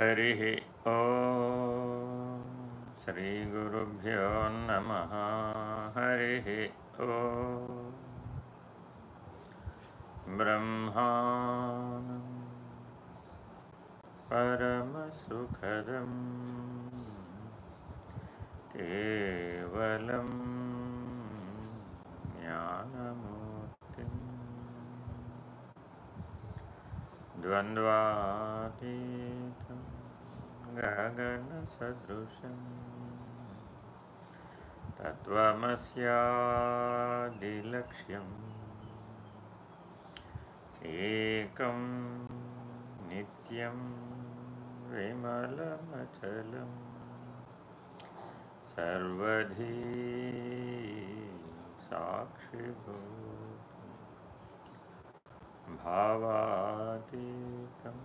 हरिः ॐ श्रीगुरुभ्यो नमः। हरिः ॐ ब्रह्माणं परमसुखदं केवलं ज्ञानमूर्तिम्। द्वन्द्वातीतं गगनसदृशं तत्त्वमस्यादिलक्ष्यम्। एकं नित्यं विमलमचलं सर्वधी साक्षिभूतम् भावातीतं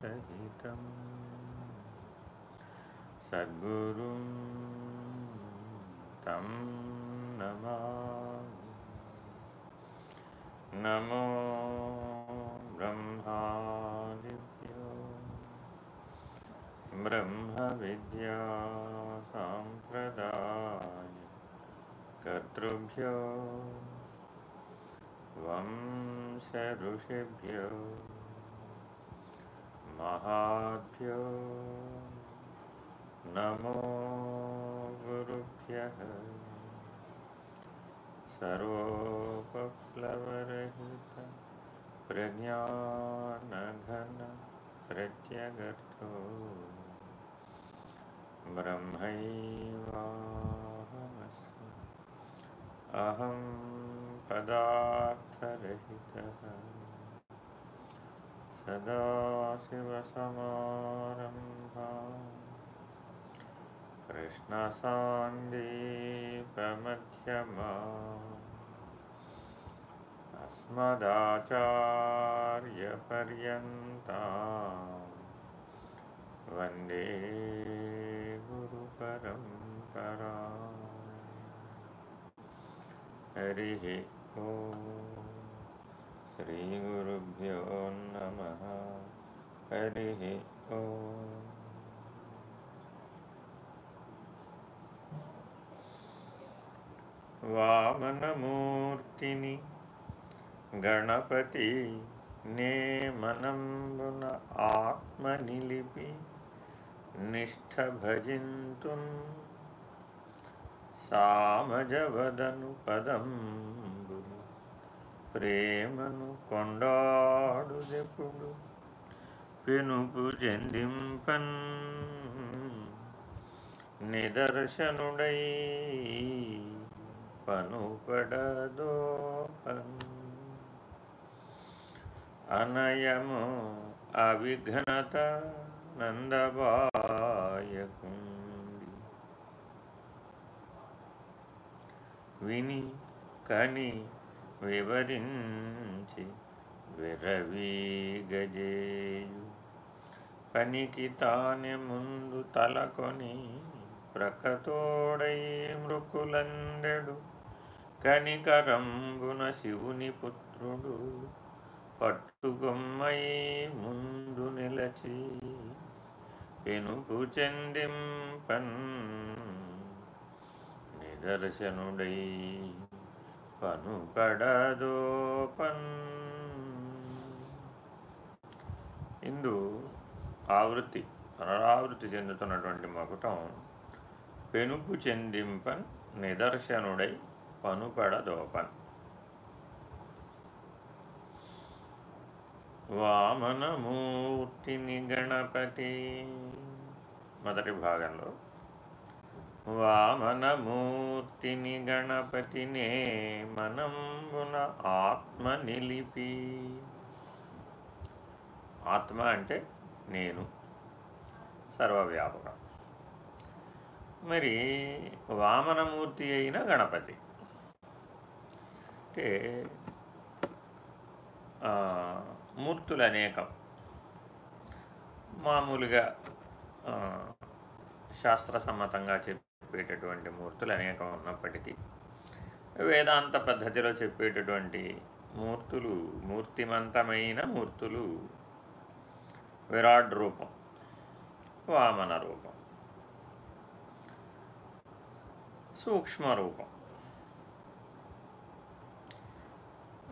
त्रिगुणरहितं सद्गुरुं तं नमामि नमो ब्रह्मादिभ्यो ब्रह्मविद्यासाम्प्रदाय कर्तृभ्यो वंशऋषिभ्यो महाभ्यो नमो गुरुभ्यः। सर्वोपप्लवरहित प्रज्ञानघन प्रत्यगर्थो ब्रह्मैवाहमस्मि। अहं पदार्थरहितः। सदाशिवसमारम्भा कृष्णसान्दीपमध्यमा अस्मदाचार्यपर्यन्ता। वंदे गुरुपरम्परा। हरिः ॐ श्रीगुरुभ्यो नमः हरिः ॐ వామనమూర్తిని గణపతి నే మనంబున ఆత్మ నిలిపి నిష్ఠ భజింతున్ సామజవదను పదంబులు ప్రేమను కొండాడుదెప్పుడు పెనుపు చెందింపన్ నిదర్శనుడై పనుపడదోపన్ అనయము అవిఘ్నత నందబాయకుండి. విని కని వివరించి విరవీగజేయు పనికి తానే ముందు తలకొని ప్రకతోడై మృకులందెడు. కనికరంబున శివుని పుత్రుడు పట్టుగొమ్మై ముందు నిలచి పెనుపు చెందింపన్ నిదర్శనుడై పనుపడదోపన్ ఇందు ఆవృత్తి పునరావృత్తి చెందుతున్నటువంటి మకుటం పెనుపు చెందింపన్ నిదర్శనుడై పనుపడదోపన్ వామనమూర్తిని గణపతి. మొదటి భాగంలో వామనమూర్తిని గణపతినే మనంబున ఆత్మ నిలిపి ఆత్మ అంటే నేను. సర్వవ్యాపకం. మరి వామనమూర్తి అయిన గణపతి. అంటే మూర్తులు అనేకం మామూలుగా శాస్త్రసమ్మతంగా చెప్పేటటువంటి మూర్తులు అనేకం ఉన్నప్పటికీ వేదాంత పద్ధతిలో చెప్పేటటువంటి మూర్తులు మూర్తిమంతమైన మూర్తులు విరాట్ రూపం వామన రూపం సూక్ష్మ రూపం.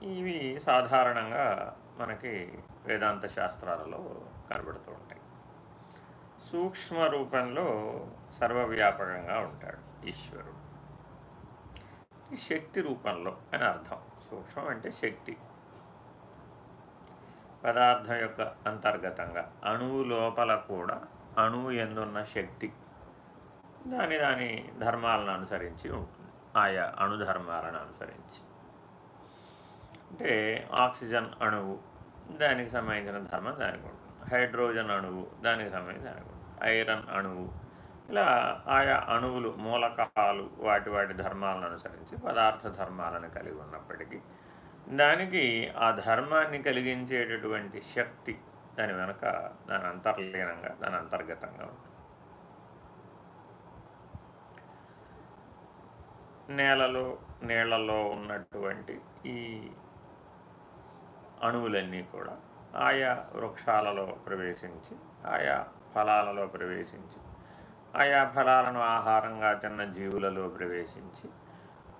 ఇవి సాధారణంగా మనకి వేదాంత శాస్త్రాలలో కనబడుతూ ఉంటాయి. సూక్ష్మ రూపంలో సర్వవ్యాపకంగా ఉంటాడు ఈశ్వరుడు. శక్తి రూపంలో అని అర్థం. సూక్ష్మం అంటే శక్తి. పదార్థం యొక్క అంతర్గతంగా అణువు లోపల కూడా అణువు ఎందున్న శక్తి. దాని దాని ధర్మాలను అనుసరించి ఉంటుంది. ఆయా అణుధర్మాలను అనుసరించి. అంటే ఆక్సిజన్ అణువు దానికి సంబంధించిన ధర్మం దానికి ఉంటుంది. హైడ్రోజన్ అణువు దానికి సంబంధించిన దానికి ఉంటుంది ఐరన్ అణువు ఇలా ఆయా అణువులు మూలకాలు వాటి వాటి ధర్మాలను అనుసరించి పదార్థ ధర్మాలను కలిగి ఉన్నప్పటికీ దానికి ఆ ధర్మాన్ని కలిగించేటటువంటి శక్తి దాని వెనక దాని అంతర్లీనంగా దాని అంతర్గతంగా ఉంటుంది. నేలలో నీళ్ళలో ఉన్నటువంటి ఈ అణువులన్నీ కూడా ఆయా వృక్షాలలో ప్రవేశించి ఆయా ఫలాలలో ప్రవేశించి ఆయా ఫలాలను ఆహారంగా తిన్న జీవులలో ప్రవేశించి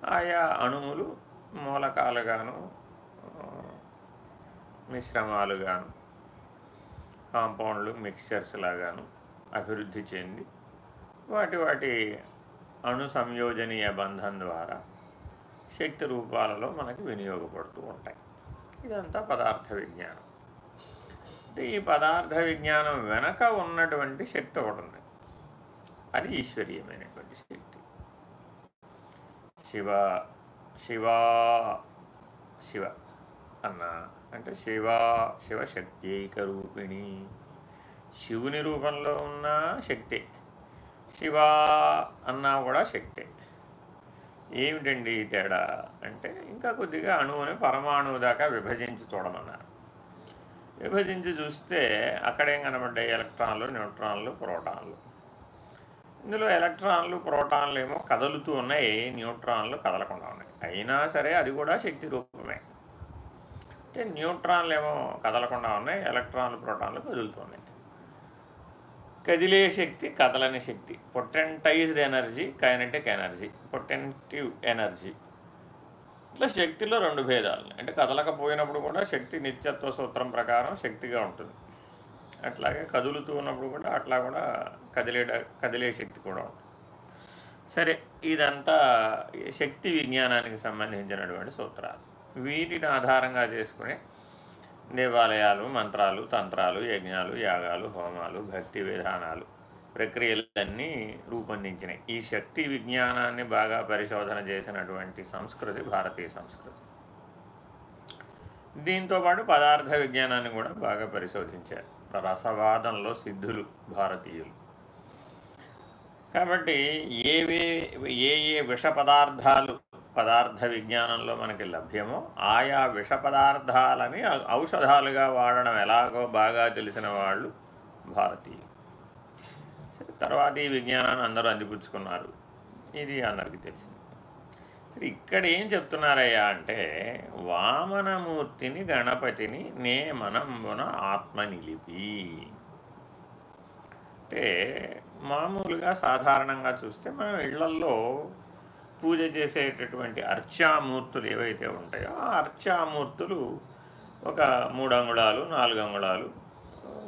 ఆయా అణువులు మూలకాలుగాను మిశ్రమాలుగాను కాంపౌండ్లు మిక్స్చర్స్ లాగాను అభివృద్ధి చెంది వాటి వాటి అణు సంయోజనీయ బంధం ద్వారా శక్తి రూపాలలో మనకి వినియోగపడుతూ ఉంటాయి. ఇదంతా పదార్థ విజ్ఞానం. అంటే ఈ పదార్థ విజ్ఞానం వెనక ఉన్నటువంటి శక్తి ఒకటి ఉంది. అది ఈశ్వరీయమైనటువంటి శక్తి. శివ శివా శివ అన్న అంటే శివ శివశక్తైక రూపిణి శివుని రూపంలో ఉన్న శక్తి. శివ అన్నా కూడా శక్తే. ఏమిటండి తేడా? అంటే ఇంకా కొద్దిగా అణువుని పరమాణువు దాకా విభజించి చూడమన్నారు విభజించి చూస్తే అక్కడేం కనబడ్డాయి? ఎలక్ట్రాన్లు న్యూట్రాన్లు ప్రోటాన్లు. ఇందులో ఎలక్ట్రాన్లు ప్రోటాన్లు ఏమో కదులుతూ ఉన్నాయి. న్యూట్రాన్లు కదలకుండా ఉన్నాయి. అయినా సరే అది కూడా శక్తి రూపమే. అంటే న్యూట్రాన్లు ఏమో కదలకుండా ఉన్నాయి. ఎలక్ట్రాన్లు ప్రోటాన్లు కదులుతున్నాయి కదిలే శక్తి కదలని శక్తి. Potentised energy kinetic energy. Potential energy. ఇట్లా శక్తిలో రెండు భేదాలు అంటే కదలకపోయినప్పుడు కూడా శక్తి నిత్యత్వ సూత్రం ప్రకారం శక్తిగా ఉంటుంది. అట్లాగే కదులుతూ ఉన్నప్పుడు కూడా అట్లా కూడా కదిలే కదిలే శక్తి కూడా ఉంటుంది. సరే ఇదంతా శక్తి విజ్ఞానానికి సంబంధించినటువంటి సూత్రాలు. వీటిని ఆధారంగా చేసుకునే దేవాలయాలు మంత్రాలు తంత్రాలు యజ్ఞాలు యాగాలు హోమాలు భక్తి విధానాలు ప్రక్రియలన్నీ రూపొందించినాయి. ఈ శక్తి విజ్ఞానాన్ని బాగా పరిశోధన చేసినటువంటి సంస్కృతి భారతీయ సంస్కృతి. దీంతోపాటు పదార్థ విజ్ఞానాన్ని కూడా బాగా పరిశోధించారు. రసవాదంలో సిద్ధులు భారతీయులు. కాబట్టి ఏవే ఏ ఏ విష పదార్థాలు పదార్థ విజ్ఞానంలో మనకి లభ్యమో ఆయా విష పదార్థాలని ఔషధాలుగా వాడడం ఎలాగో బాగా తెలిసిన వాళ్ళు భారతీయులు. తర్వాత ఈ విజ్ఞానాన్ని అందరూ అందిపుచ్చుకున్నారు. ఇది అందరికీ తెలిసింది. ఇక్కడ ఏం చెప్తున్నారయ్యా అంటే వామనమూర్తిని గణపతిని నే మనంబున ఆత్మ నిలిపి. అంటే మామూలుగా సాధారణంగా చూస్తే మనం ఇళ్ళల్లో పూజ చేసేటటువంటి అర్చామూర్తులు ఏవైతే ఉంటాయో ఆ అర్చామూర్తులు ఒక మూడు అంగుళాలు నాలుగు అంగుళాలు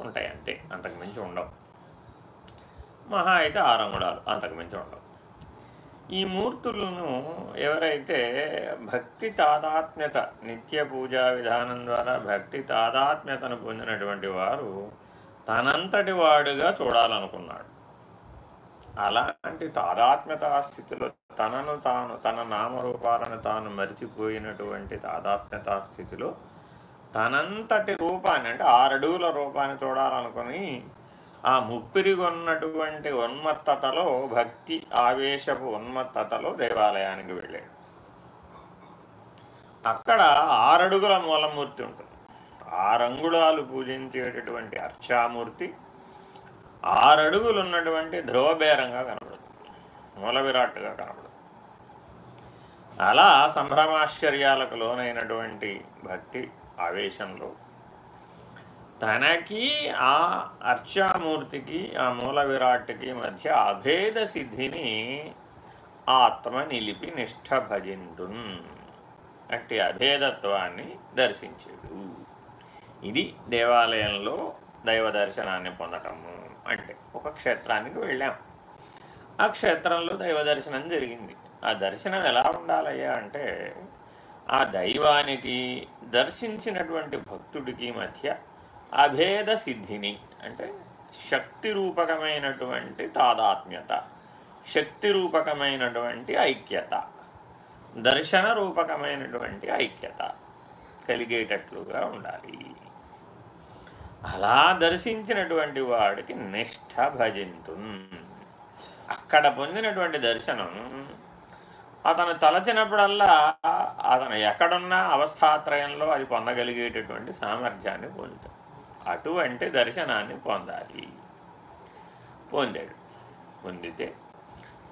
ఉంటాయి అంతే అంతకుమించి ఉండవు. మహా అయితే ఆరు అంగుళాలు అంతకుమించి ఉండవు. ఈ మూర్తులను ఎవరైతే భక్తి తాదాత్మ్యత నిత్య పూజా విధానం ద్వారా భక్తి తాదాత్మ్యతను పొందినటువంటి వారు తనంతటి వాడుగా చూడాలనుకున్నాడు. అలాంటి తాదాత్మ్యత స్థితిలో తనను తాను తన నామరూపాలను తాను మరిచిపోయినటువంటి తాదాత్మ్యత స్థితిలో తనంతటి రూపాన్ని అంటే ఆరడుగుల రూపాన్ని చూడాలనుకుని ఆ ముప్పిరిగొన్నటువంటి ఉన్మత్తతలో భక్తి ఆవేశపు ఉన్మత్తతలో దేవాలయానికి వెళ్ళాడు. అక్కడ ఆరడుగుల మూలమూర్తి ఉంటుంది. ఆరంగుళాలు పూజించేటటువంటి అర్చామూర్తి ఆరడుగులు ఉన్నటువంటి ధ్రువబేరంగా కనబడుతుంది. మూల విరాట్గా కనబడుతుంది. అలా సంభ్రమాశ్చర్యాలకు లోనైనటువంటి భక్తి ఆవేశంలో తనకి ఆ అర్చామూర్తికి ఆ మూల విరాట్కి మధ్య అభేద సిద్ధిని ఆత్మ నిలిపి నిష్ఠ భజిండు అంటే అభేదత్వాన్ని దర్శించాడు. ఇది దేవాలయంలో దైవ దర్శనాన్ని పొందటము అంటే ఒక క్షేత్రానికి వెళ్ళాం. ఆ క్షేత్రంలో దైవ దర్శనం జరిగింది. ఆ దర్శనం ఎలా ఉండాలయ్యా అంటే ఆ దైవానికి దర్శించినటువంటి భక్తుడికి మధ్య అభేద సిద్ధిని అంటే శక్తి రూపకమైనటువంటి తాదాత్మ్యత శక్తి రూపకమైనటువంటి ఐక్యత దర్శన రూపకమైనటువంటి ఐక్యత కలిగేటట్లుగా ఉండాలి. అలా దర్శించినటువంటి వాడికి నిష్ఠ భజింతు. అక్కడ పొందినటువంటి దర్శనం అతను తలచినప్పుడల్లా అతను ఎక్కడున్నా అవస్థాత్రయంలో అది పొందగలిగేటటువంటి సామర్థ్యాన్ని పొందుతాడు. అటువంటి దర్శనాన్ని పొందాలి. పొందాడు. పొందితే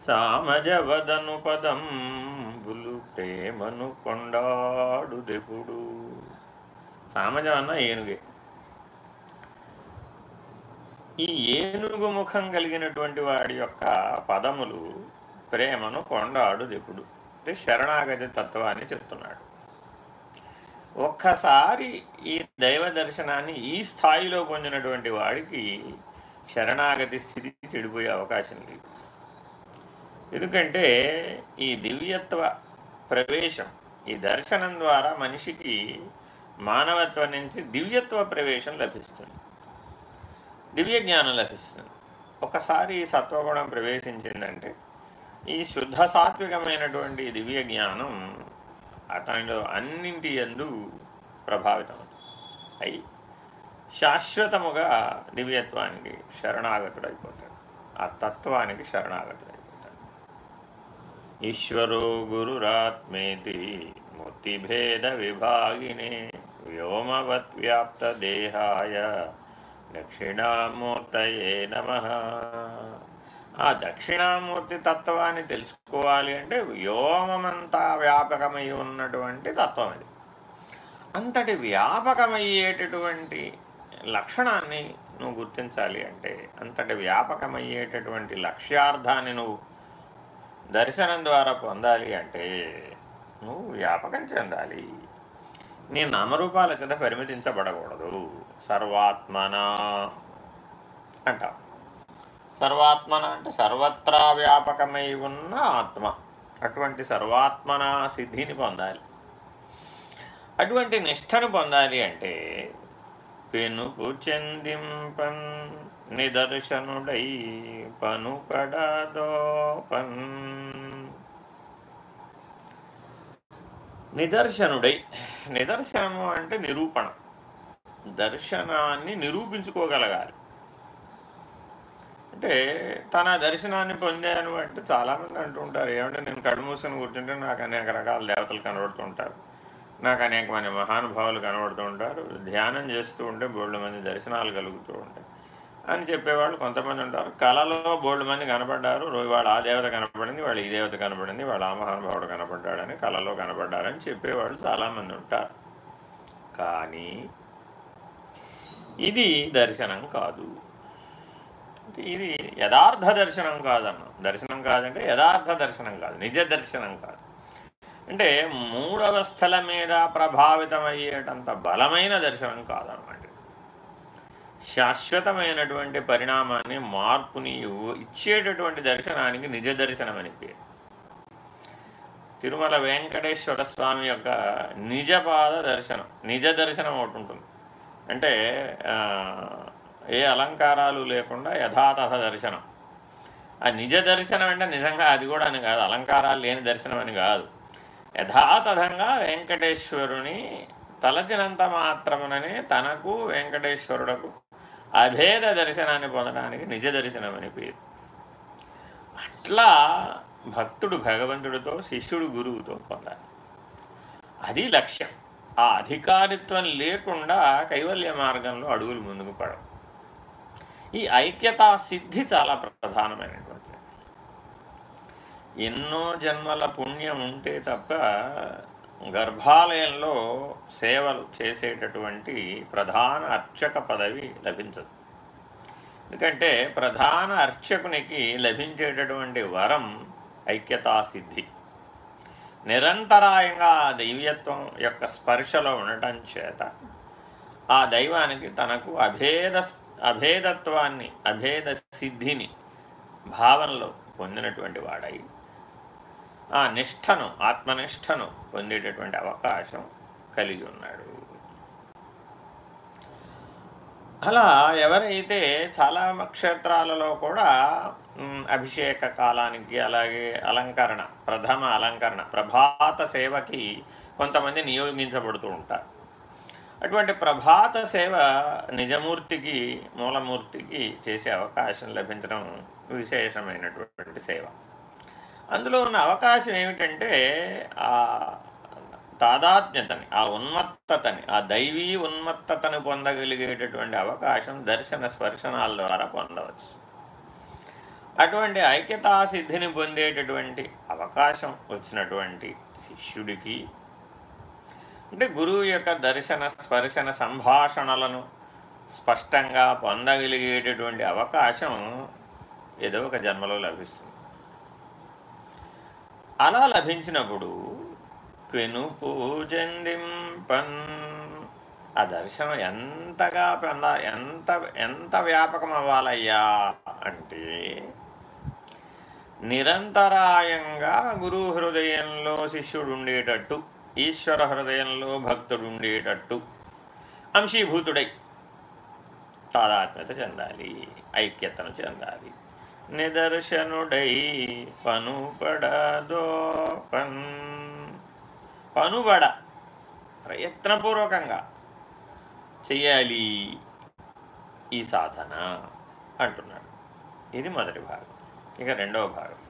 సామజవదను పదం బులు ప్రేమను కొండాడు దేవుడు. సామజం అన్న ఏనుగే. ఈ ఏనుగు ముఖం కలిగినటువంటి వాడి యొక్క పదములు ప్రేమను కొండాడు దేవుడు. అంటే శరణాగతి తత్వాన్ని చెప్తున్నాడు. ఒక్కసారి ఈ దైవ దర్శనాన్ని ఈ స్థాయిలో పొందినటువంటి వాడికి శరణాగతి స్థితి చెడిపోయే అవకాశం లేదు. ఎందుకంటే ఈ దివ్యత్వ ప్రవేశం ఈ దర్శనం ద్వారా మనిషికి మానవత్వం నుంచి దివ్యత్వ ప్రవేశం లభిస్తుంది. దివ్య జ్ఞానం లభిస్తుంది. ఒకసారి సత్వగుణం ప్రవేశించిందంటే ఈ శుద్ధ సాత్వికమైనటువంటి దివ్య జ్ఞానం అతనిలో అన్నింటి ఎందు ప్రభావితం అయి శాశ్వతముగా దివ్యత్వానికి శరణాగతుడైపోతాడు. ఆ తత్వానికి శరణాగతుడైపోతాడు. ఈశ్వరో గురురాత్మేతి మూర్తిభేద విభాగినే వ్యోమవత్ వ్యాప్త దేహాయ దక్షిణామూర్తయే నమ. ఆ దక్షిణామూర్తి తత్వాన్ని తెలుసుకోవాలి అంటే వ్యోమమంతా వ్యాపకమై ఉన్నటువంటి తత్వం అది అంతటి వ్యాపకమయ్యేటటువంటి లక్షణాన్ని నువ్వు గుర్తించాలి అంటే అంతటి వ్యాపకమయ్యేటటువంటి లక్ష్యార్థాన్ని నువ్వు దర్శనం ద్వారా పొందాలి అంటే నువ్వు వ్యాపకం చెందాలి. నీ నామరూపాల చేత పరిమితించబడకూడదు. సర్వాత్మన అంటావు. సర్వాత్మన అంటే సర్వత్రా వ్యాపకమై ఉన్న ఆత్మ. అటువంటి సర్వాత్మన సిద్ధిని పొందాలి. అటువంటి నిష్ఠను పొందాలి అంటే పెనుపు చెందింపన్ నిదర్శనుడై పనుపడదోపన్. నిదర్శనుడై నిదర్శనము అంటే నిరూపణ. దర్శనాన్ని నిరూపించుకోగలగాలి. అంటే తన దర్శనాన్ని పొందాను అంటే చాలామంది అంటుంటారు ఏమంటే నేను కడుమూసుకుని కూర్చుంటే నాకు అనేక రకాల దేవతలు కనబడుతుంటారు. నాకు అనేక మంది మహానుభావులు కనబడుతూ ఉంటారు ధ్యానం చేస్తూ ఉంటే బోళ్ళు మంది దర్శనాలు కలుగుతూ ఉంటాయి. అని చెప్పేవాళ్ళు కొంతమంది ఉంటారు. కళలో బోళ్ళు మంది కనపడ్డారు. వాళ్ళు ఆ దేవత కనపడింది వాళ్ళు ఈ దేవత కనపడింది వాళ్ళు ఆ మహానుభావుడు కనపడ్డాడని కళలో కనపడ్డారని చెప్పేవాళ్ళు చాలామంది ఉంటారు. కానీ ఇది దర్శనం కాదు. ఇది యథార్థ దర్శనం కాదన్న దర్శనం కాదంటే యథార్థ దర్శనం కాదు నిజ దర్శనం కాదు. అంటే మూడవస్థల మీద ప్రభావితమయ్యేటంత బలమైన దర్శనం కాదన్నమాట శాశ్వతమైనటువంటి పరిణామాన్ని మార్పుని ఇచ్చేటటువంటి దర్శనానికి నిజ దర్శనం అని పేరు. తిరుమల వెంకటేశ్వర స్వామి యొక్క నిజపాద దర్శనం నిజ దర్శనం ఒకటి ఉంటుంది. అంటే ఏ అలంకారాలు లేకుండా యథాతథ దర్శనం. ఆ నిజ దర్శనం అంటే నిజంగా అది కూడా అని కాదు అలంకారాలు లేని దర్శనం అని కాదు. యథాతథంగా వెంకటేశ్వరుని తలచినంత మాత్రముననే తనకు వెంకటేశ్వరుడకు అభేద దర్శనాన్ని పొందడానికి నిజ దర్శనం అని పేరు. అట్లా భక్తుడు భగవంతుడితో శిష్యుడు గురువుతో పొందాలి. అది లక్ష్యం. ఆ అధికారిత్వం లేకుండా కైవల్య మార్గంలో అడుగులు ముందుకు పడవు. ఈ ఐక్యతా సిద్ధి చాలా ప్రధానమైనటువంటి ఎన్నో జన్మల పుణ్యం ఉంటే తప్ప గర్భాలయంలో సేవలు చేసేటటువంటి ప్రధాన అర్చక పదవి లభించదు. ఎందుకంటే ప్రధాన అర్చకునికి లభించేటటువంటి వరం ఐక్యతా సిద్ధి. నిరంతరాయంగా ఆ దైవ్యత్వం యొక్క స్పర్శలో ఉండటం చేత ఆ దైవానికి తనకు అభేద అభేదత్వాన్ని అభేద సిద్ధిని భావనలో పొందినటువంటి వాడై ఆ నిష్టను ఆత్మనిష్టను పొందేటటువంటి అవకాశం కలిగి ఉన్నాడు. అలా ఎవరైతే చాలా క్షేత్రాలలో కూడా అభిషేక కాలానికి అలాగే అలంకరణ ప్రథమ అలంకరణ ప్రభాత సేవకి కొంతమంది నియోగించబడుతూ ఉంటారు. అటువంటి ప్రభాత సేవ నిజమూర్తికి మూలమూర్తికి చేసే అవకాశం లభించడం విశేషమైనటువంటి సేవ. అందులో ఉన్న అవకాశం ఏమిటంటే ఆ తాదాత్మ్యతని ఆ ఉన్మత్తతని ఆ దైవీ ఉన్మత్తతను పొందగలిగేటటువంటి అవకాశం దర్శన స్పర్శనాల ద్వారా పొందవచ్చు. అటువంటి ఐక్యతాసిద్ధిని పొందేటటువంటి అవకాశం వచ్చినటువంటి శిష్యుడికి అంటే గురువు యొక్క దర్శన స్పర్శన సంభాషణలను స్పష్టంగా పొందగలిగేటటువంటి అవకాశం ఏదో ఒక జన్మలో లభిస్తుంది. అలా లభించినప్పుడు పెను పూజందింపన్ ఆ దర్శనం ఎంతగా పెంద ఎంత ఎంత వ్యాపకం అవ్వాలయ్యా అంటే నిరంతరాయంగా గురు హృదయంలో శిష్యుడు ఉండేటట్టు ఈశ్వర హృదయంలో భక్తుడు ఉండేటట్టు అంశీభూతుడై తాదాత్మ్యత చెందాలి ఐక్యతను చెందాలి. నిదర్శనుడై పనుపడదో పన్ పనుబడ ప్రయత్నపూర్వకంగా చెయ్యాలి ఈ సాధన అంటున్నాడు. ఇది మొదటి భాగం. ఇక రెండవ భాగం.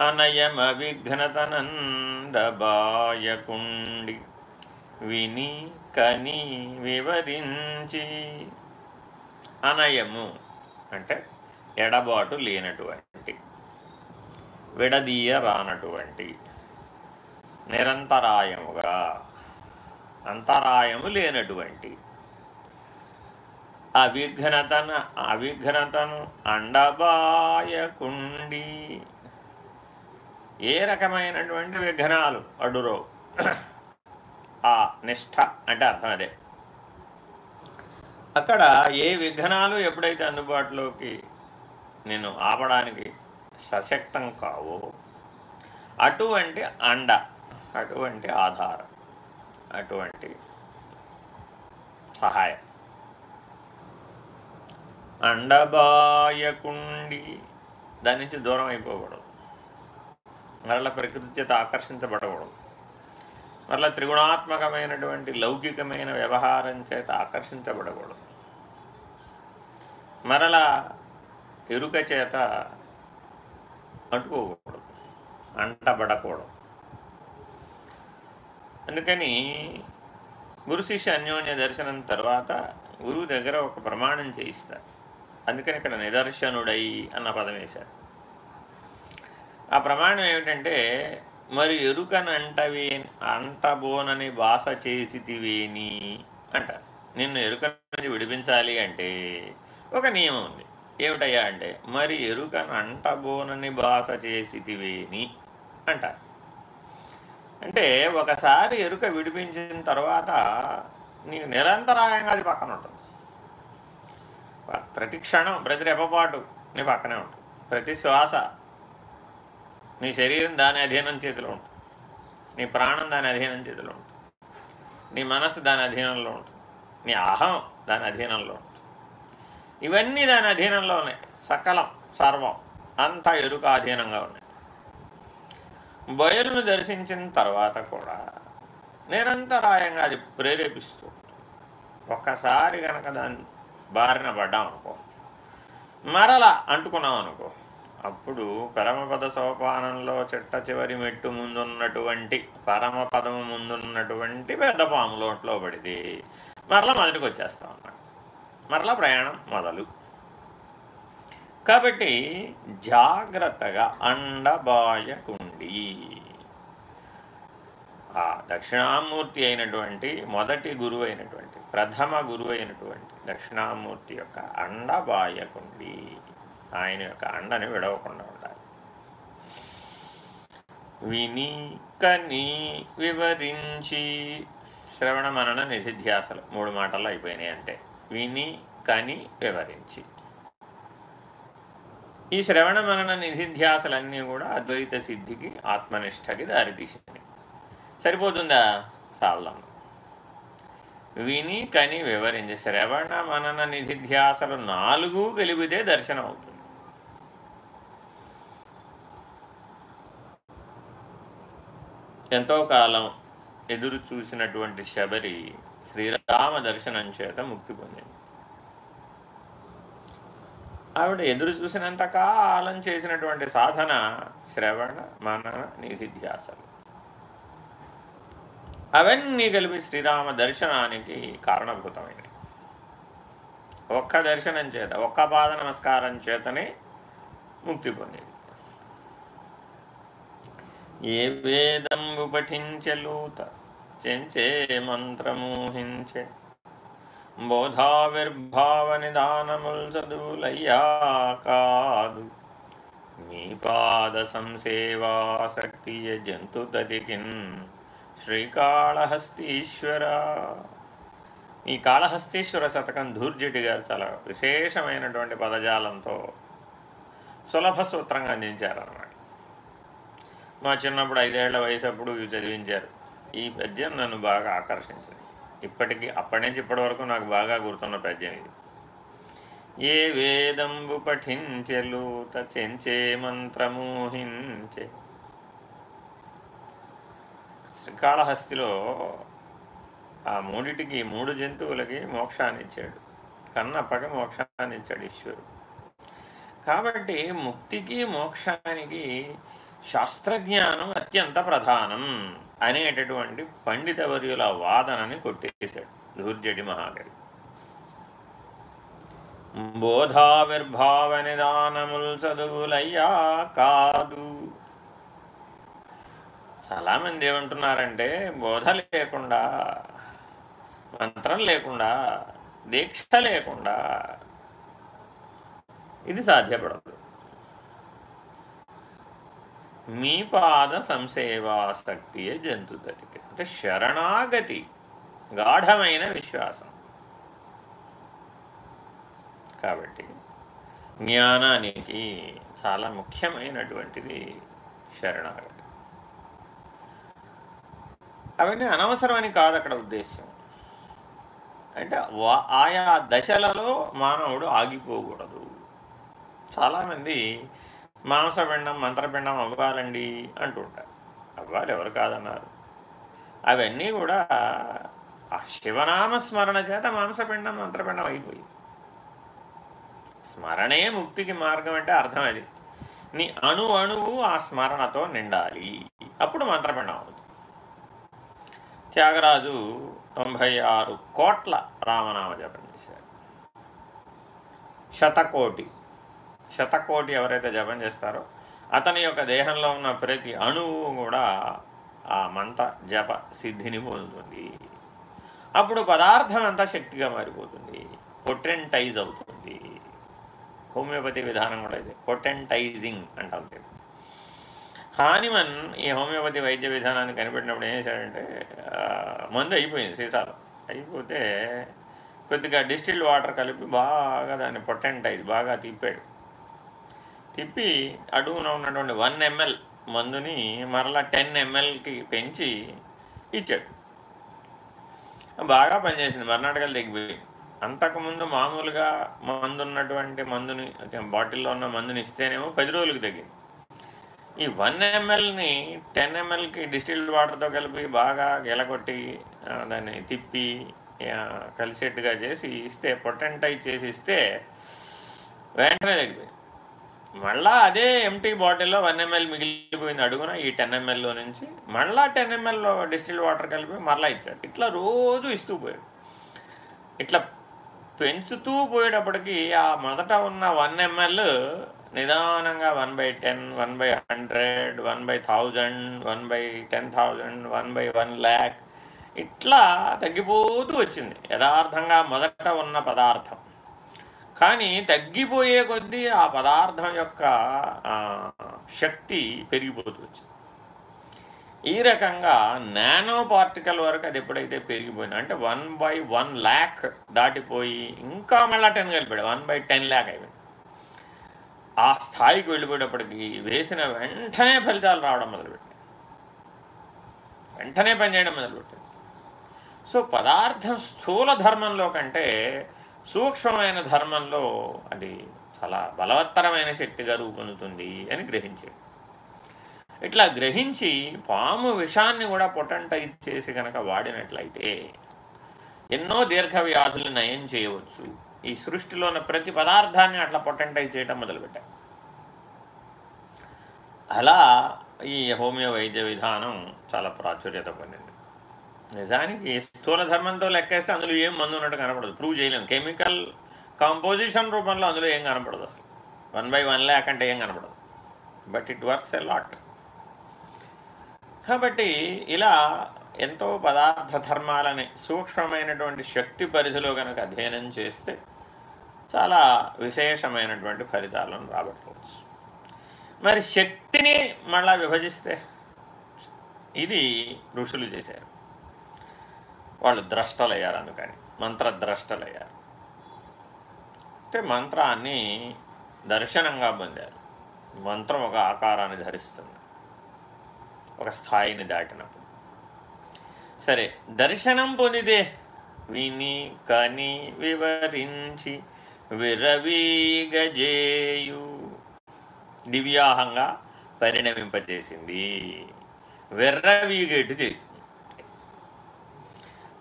అనయమ విఘ్నతనందబాయకుండి విని కని వివరించి. అనయము అంటే ఎడబాటు లేనటువంటి విడదీయ రానటువంటి నిరంతరాయముగా అంతరాయము లేనటువంటి. అవిఘ్నతన అవిఘ్నతను అండబాయకుండి. ఏ రకమైనటువంటి విఘ్నాలు అడురో ఆ నిష్ఠ అంటే అర్థం అదే. అక్కడ ఏ విఘ్నాలు ఎప్పుడైతే అందుబాటులోకి నేను ఆపడానికి సశక్తం కావో అటువంటి అండ అటువంటి ఆధారం అటువంటి సహాయం. అండబాయకుండి దాని నుంచి దూరం అయిపోకూడదు. మరల ప్రకృతి చేత ఆకర్షించబడకూడదు. మరల త్రిగుణాత్మకమైనటువంటి లౌకికమైన వ్యవహారం చేత ఆకర్షించబడకూడదు. మరల ఎరుక చేత అంటుకోకూడదు. అంటబడకూడదు. అందుకని గురు శిష్య అన్యోన్య దర్శనం తర్వాత గురువు దగ్గర ఒక ప్రమాణం చేయిస్తారు. అందుకని ఇక్కడ నిదర్శనుడై అన్న పదం వేశారు. ఆ ప్రమాణం ఏమిటంటే మరి ఎరుకనంటవే అంటబోనని బాస చేసితివేని అంట. నిన్ను ఎరుక నుంచి విడిపించాలి అంటే ఒక నియమం ఉంది. ఏమిటయ్యా అంటే మరి ఎరుకను అంటబోనని బాస చేసితివేని అంట. అంటే ఒకసారి ఎరుక విడిపించిన తర్వాత నీకు నిరంతరాయంగా అది పక్కన ఉంటుంది. ప్రతి క్షణం ప్రతి రెపపాటు నీ పక్కనే ఉంటుంది. ప్రతి శ్వాస నీ శరీరం దాని అధీనం చేతిలో ఉంటుంది. నీ ప్రాణం దాని అధీనం చేతిలో ఉంటుంది. నీ మనసు దాని అధీనంలో ఉంటుంది. నీ అహం దాని అధీనంలో ఉంటుంది. ఇవన్నీ దాని అధీనంలో ఉన్నాయి. సకలం సర్వం అంతా ఎరుక అధీనంగా ఉన్నాయి. బయలును దర్శించిన తర్వాత కూడా నిరంతరాయంగా అది ప్రేరేపిస్తూ ఒక్కసారి కనుక దాన్ని బారిన పడ్డాం అనుకో మరల అంటుకున్నాం అనుకో అప్పుడు పరమపద సోపానంలో చిట్ట చివరి మెట్టు ముందున్నటువంటి పరమపదము ముందున్నటువంటి పెద్ద పాములోట్లో పడితే మరలా మొదటికి వచ్చేస్తాం అన్నమాట. మరలా ప్రయాణం మొదలు. కాబట్టి జాగ్రత్తగా అండబాయకుండి. ఆ దక్షిణామూర్తి అయినటువంటి మొదటి గురువు అయినటువంటి ప్రథమ గురువు అయినటువంటి దక్షిణామూర్తి యొక్క అండబాయకుండి. ఆయన యొక్క అండని విడవకుండా ఉండాలి. విని కని వివరించి శ్రవణ మనన నిధిధ్యాసలు మూడు మాటల్లో అయిపోయినాయి అంటే విని కని వివరించి. ఈ శ్రవణ మనన నిధిధ్యాసలన్నీ కూడా అద్వైత సిద్ధికి ఆత్మనిష్టకి దారితీసినాయి సరిపోతుందా? సాల్దాం. విని కని వివరించి శ్రవణ మనన నిధిధ్యాసలు నాలుగు కలిపితే దర్శనం అవుతుంది ఎంతో కాలం ఎదురు చూసినటువంటి శబరి శ్రీరామ దర్శనం చేత ముక్తి పొందింది. ఆవిడ ఎదురు చూసినంత కాలం చేసినటువంటి సాధన శ్రవణ మనన నిధిధ్యాసలు. అవన్నీ కలిపి శ్రీరామ దర్శనానికి కారణభూతమైనవి. ఒక్క దర్శనం చేత ఒక్క పాద నమస్కారం చేతనే ముక్తి పొందింది. ఏ వేదంబు పఠించలూత చెంచే మంత్రమూహించే బోధావిర్భావ నిదానముల్ చదువులయ్యా కాదు. మీ పాద సంసేవాసక్తియ జంతు తదికిన్ శ్రీకాళహస్తీశ్వర. ఈ కాళహస్తీశ్వర శతకం ధూర్జటి గారు చాలా విశేషమైనటువంటి పదజాలంతో సులభ సూత్రంగా అందించారన్నమాట. మా చిన్నప్పుడు ఐదేళ్ళ వయసు అప్పుడు ఇవి చదివించారు. ఈ పద్యం నన్ను బాగా ఆకర్షించింది. ఇప్పటికీ అప్పటి నుంచి ఇప్పటి వరకు నాకు బాగా గుర్తున్న పద్యం ఇది. ఏ వేదంబు పఠించెలు చెంచే మంత్రమోహించే శ్రీకాళహస్తిలో ఆ మూడిటికి మూడు జంతువులకి మోక్షాన్ని ఇచ్చాడు కన్నప్పకి మోక్షాన్ని ఇచ్చాడు ఈశ్వరుడు. కాబట్టి ముక్తికి మోక్షానికి శాస్త్రజ్ఞానం అత్యంత ప్రధానం అనేటటువంటి పండితవర్యుల వాదనని కొట్టేశాడు ధూర్జడి మహాకవి. బోధావిర్భావ నిదానముల్ చదువులయ్యా కాదు. చాలామంది ఏమంటున్నారంటే బోధ లేకుండా మంత్రం లేకుండా దీక్ష లేకుండా ఇది సాధ్యపడదు. మీ పాద సంసేవాసక్తియే జంతుతటికి. అంటే శరణాగతి గాఢమైన విశ్వాసం. కాబట్టి జ్ఞానానికి చాలా ముఖ్యమైనటువంటిది శరణాగతి. అవన్నీ అనవసరమని కాదు అక్కడ ఉద్దేశం అంటే ఆయా దశలలో మానవుడు ఆగిపోకూడదు. చాలామంది మాంసపిండం మంత్రపిండం అవ్వాలండి అంటుంటారు. అవ్వాలి ఎవరు కాదన్నారు. అవన్నీ కూడా ఆ శివనామ స్మరణ చేత మాంసపిండం మంత్రపిండం అయిపోయి స్మరణే ముక్తికి మార్గం అంటే అర్థం అది. నీ అణు అణువు ఆ స్మరణతో నిండాలి. అప్పుడు మంత్రపిండం అవుతుంది. త్యాగరాజు తొంభై ఆరు కోట్ల రామనామ జపం చేశారు. శతకోటి శతకోటి ఎవరైతే జపం చేస్తారో అతని యొక్క దేహంలో ఉన్న ప్రతి అణువు కూడా ఆ మంత జప సిద్ధిని పొందుతుంది. అప్పుడు పదార్థం అంతా శక్తిగా మారిపోతుంది. పొటెంటైజ్ అవుతుంది. హోమియోపతి విధానం కూడా ఇది. పొటెంటైజింగ్ అంటాం హానిమన్ ఈ హోమియోపతి వైద్య విధానాన్ని కనిపెట్టినప్పుడు ఏం చేశాడంటే మందు అయిపోయింది సీసాలో. అయిపోతే కొద్దిగా డిస్టిల్డ్ వాటర్ కలిపి బాగా దాన్ని పొటెంటైజ్ బాగా తిప్పాడు. తిప్పి అడుగున ఉన్నటువంటి వన్ ఎంఎల్ మందుని మరలా టెన్ ఎంఎల్కి పెంచి ఇచ్చాడు. బాగా పనిచేసింది. మర్నాటకలు దిగిపోయి అంతకుముందు మామూలుగా మందు ఉన్నటువంటి మందుని బాటిల్లో ఉన్న మందుని ఇస్తేనేమో పది రోజులకు తగ్గింది ఈ వన్ ఎంఎల్ని టెన్ ఎంఎల్కి డిస్టిల్డ్ వాటర్తో కలిపి బాగా గెలకొట్టి దాన్ని తిప్పి కలిసేట్టుగా చేసి ఇస్తే పొటెంటైజ్ చేసి ఇస్తే వెంటనే తగ్గిపోయింది మళ్ళా అదే ఎంటీ బాటిల్లో వన్ ఎంఎల్ మిగిలిపోయింది అడుగున ఈ టెన్ ఎంఎల్లో నుంచి మళ్ళా టెన్ ఎంఎల్లో డిస్టిల్ వాటర్ కలిపి మరలా ఇచ్చాడు ఇట్లా రోజు ఇస్తూ పోయాడు. ఇట్లా పెంచుతూ పోయేటప్పటికి ఆ మొదట ఉన్న వన్ ఎంఎల్ నిదానంగా one by ten one by hundred one by thousand one by ten thousand one by one lakh ఇట్లా తగ్గిపోతూ వచ్చింది. యథార్థంగా మొదట ఉన్న పదార్థం. కానీ తగ్గిపోయే కొద్దీ ఆ పదార్థం యొక్క శక్తి పెరిగిపోతూ వచ్చింది. ఈ రకంగా నానో పార్టికల్ వరకు అది ఎప్పుడైతే పెరిగిపోయింది అంటే వన్ బై వన్ ల్యాక్ దాటిపోయి ఇంకా మళ్ళీ టెన్ కలిపాడు వన్ బై టెన్ ల్యాక్ అయిపోయింది. ఆ స్థాయికి వెళ్ళిపోయేటప్పటికి వేసిన వెంటనే ఫలితాలు రావడం మొదలుపెట్టాయి. వెంటనే పనిచేయడం మొదలుపెట్టింది సో పదార్థం స్థూల ధర్మంలో కంటే సూక్ష్మమైన ధర్మంలో అది చాలా బలవత్తరమైన శక్తిగా రూపొందుతుంది అని గ్రహించాడు ఇట్లా గ్రహించి పాము విషాన్ని కూడా పొటంటైజ్ చేసి కనుక వాడినట్లయితే ఎన్నో దీర్ఘ వ్యాధులు నయం చేయవచ్చు. ఈ సృష్టిలో ఉన్న ప్రతి పదార్థాన్ని అట్లా పొటంటైజ్ చేయటం మొదలుపెట్టారు అలా ఈ హోమియో వైద్య విధానం చాలా ప్రాచుర్యత పొందింది. నిజానికి స్థూల ధర్మంతో లెక్కేస్తే అందులో ఏం మందు ఉన్నట్టు కనపడదు. ప్రూవ్ చేయలేము కెమికల్ కాంపోజిషన్ రూపంలో అందులో ఏం కనపడదు అసలు. వన్ బై వన్ ల్యాక్ అంటే ఏం కనపడదు. But it works a lot. కాబట్టి ఇలా ఎంతో పదార్థ ధర్మాలని సూక్ష్మమైనటువంటి శక్తి పరిధిలో కనుక అధ్యయనం చేస్తే చాలా విశేషమైనటువంటి ఫలితాలను రాబట్టుకోవచ్చు. మరి శక్తిని మళ్ళా విభజిస్తే ఇది ఋషులు చేశారు. వాళ్ళు ద్రష్టలయ్యారు అందుకని. మంత్రద్రష్టలయ్యారు. అంటే మంత్రాన్ని దర్శనంగా పొందారు. మంత్రం ఒక ఆకారాన్ని ధరిస్తుంది. ఒక స్థాయిని దాటినప్పుడు. సరే దర్శనం పొందితే విని కని వివరించి విరవీగజేయు దివ్యాహంగా పరిణమింపచేసింది. విర్రవీగేటు చేసింది.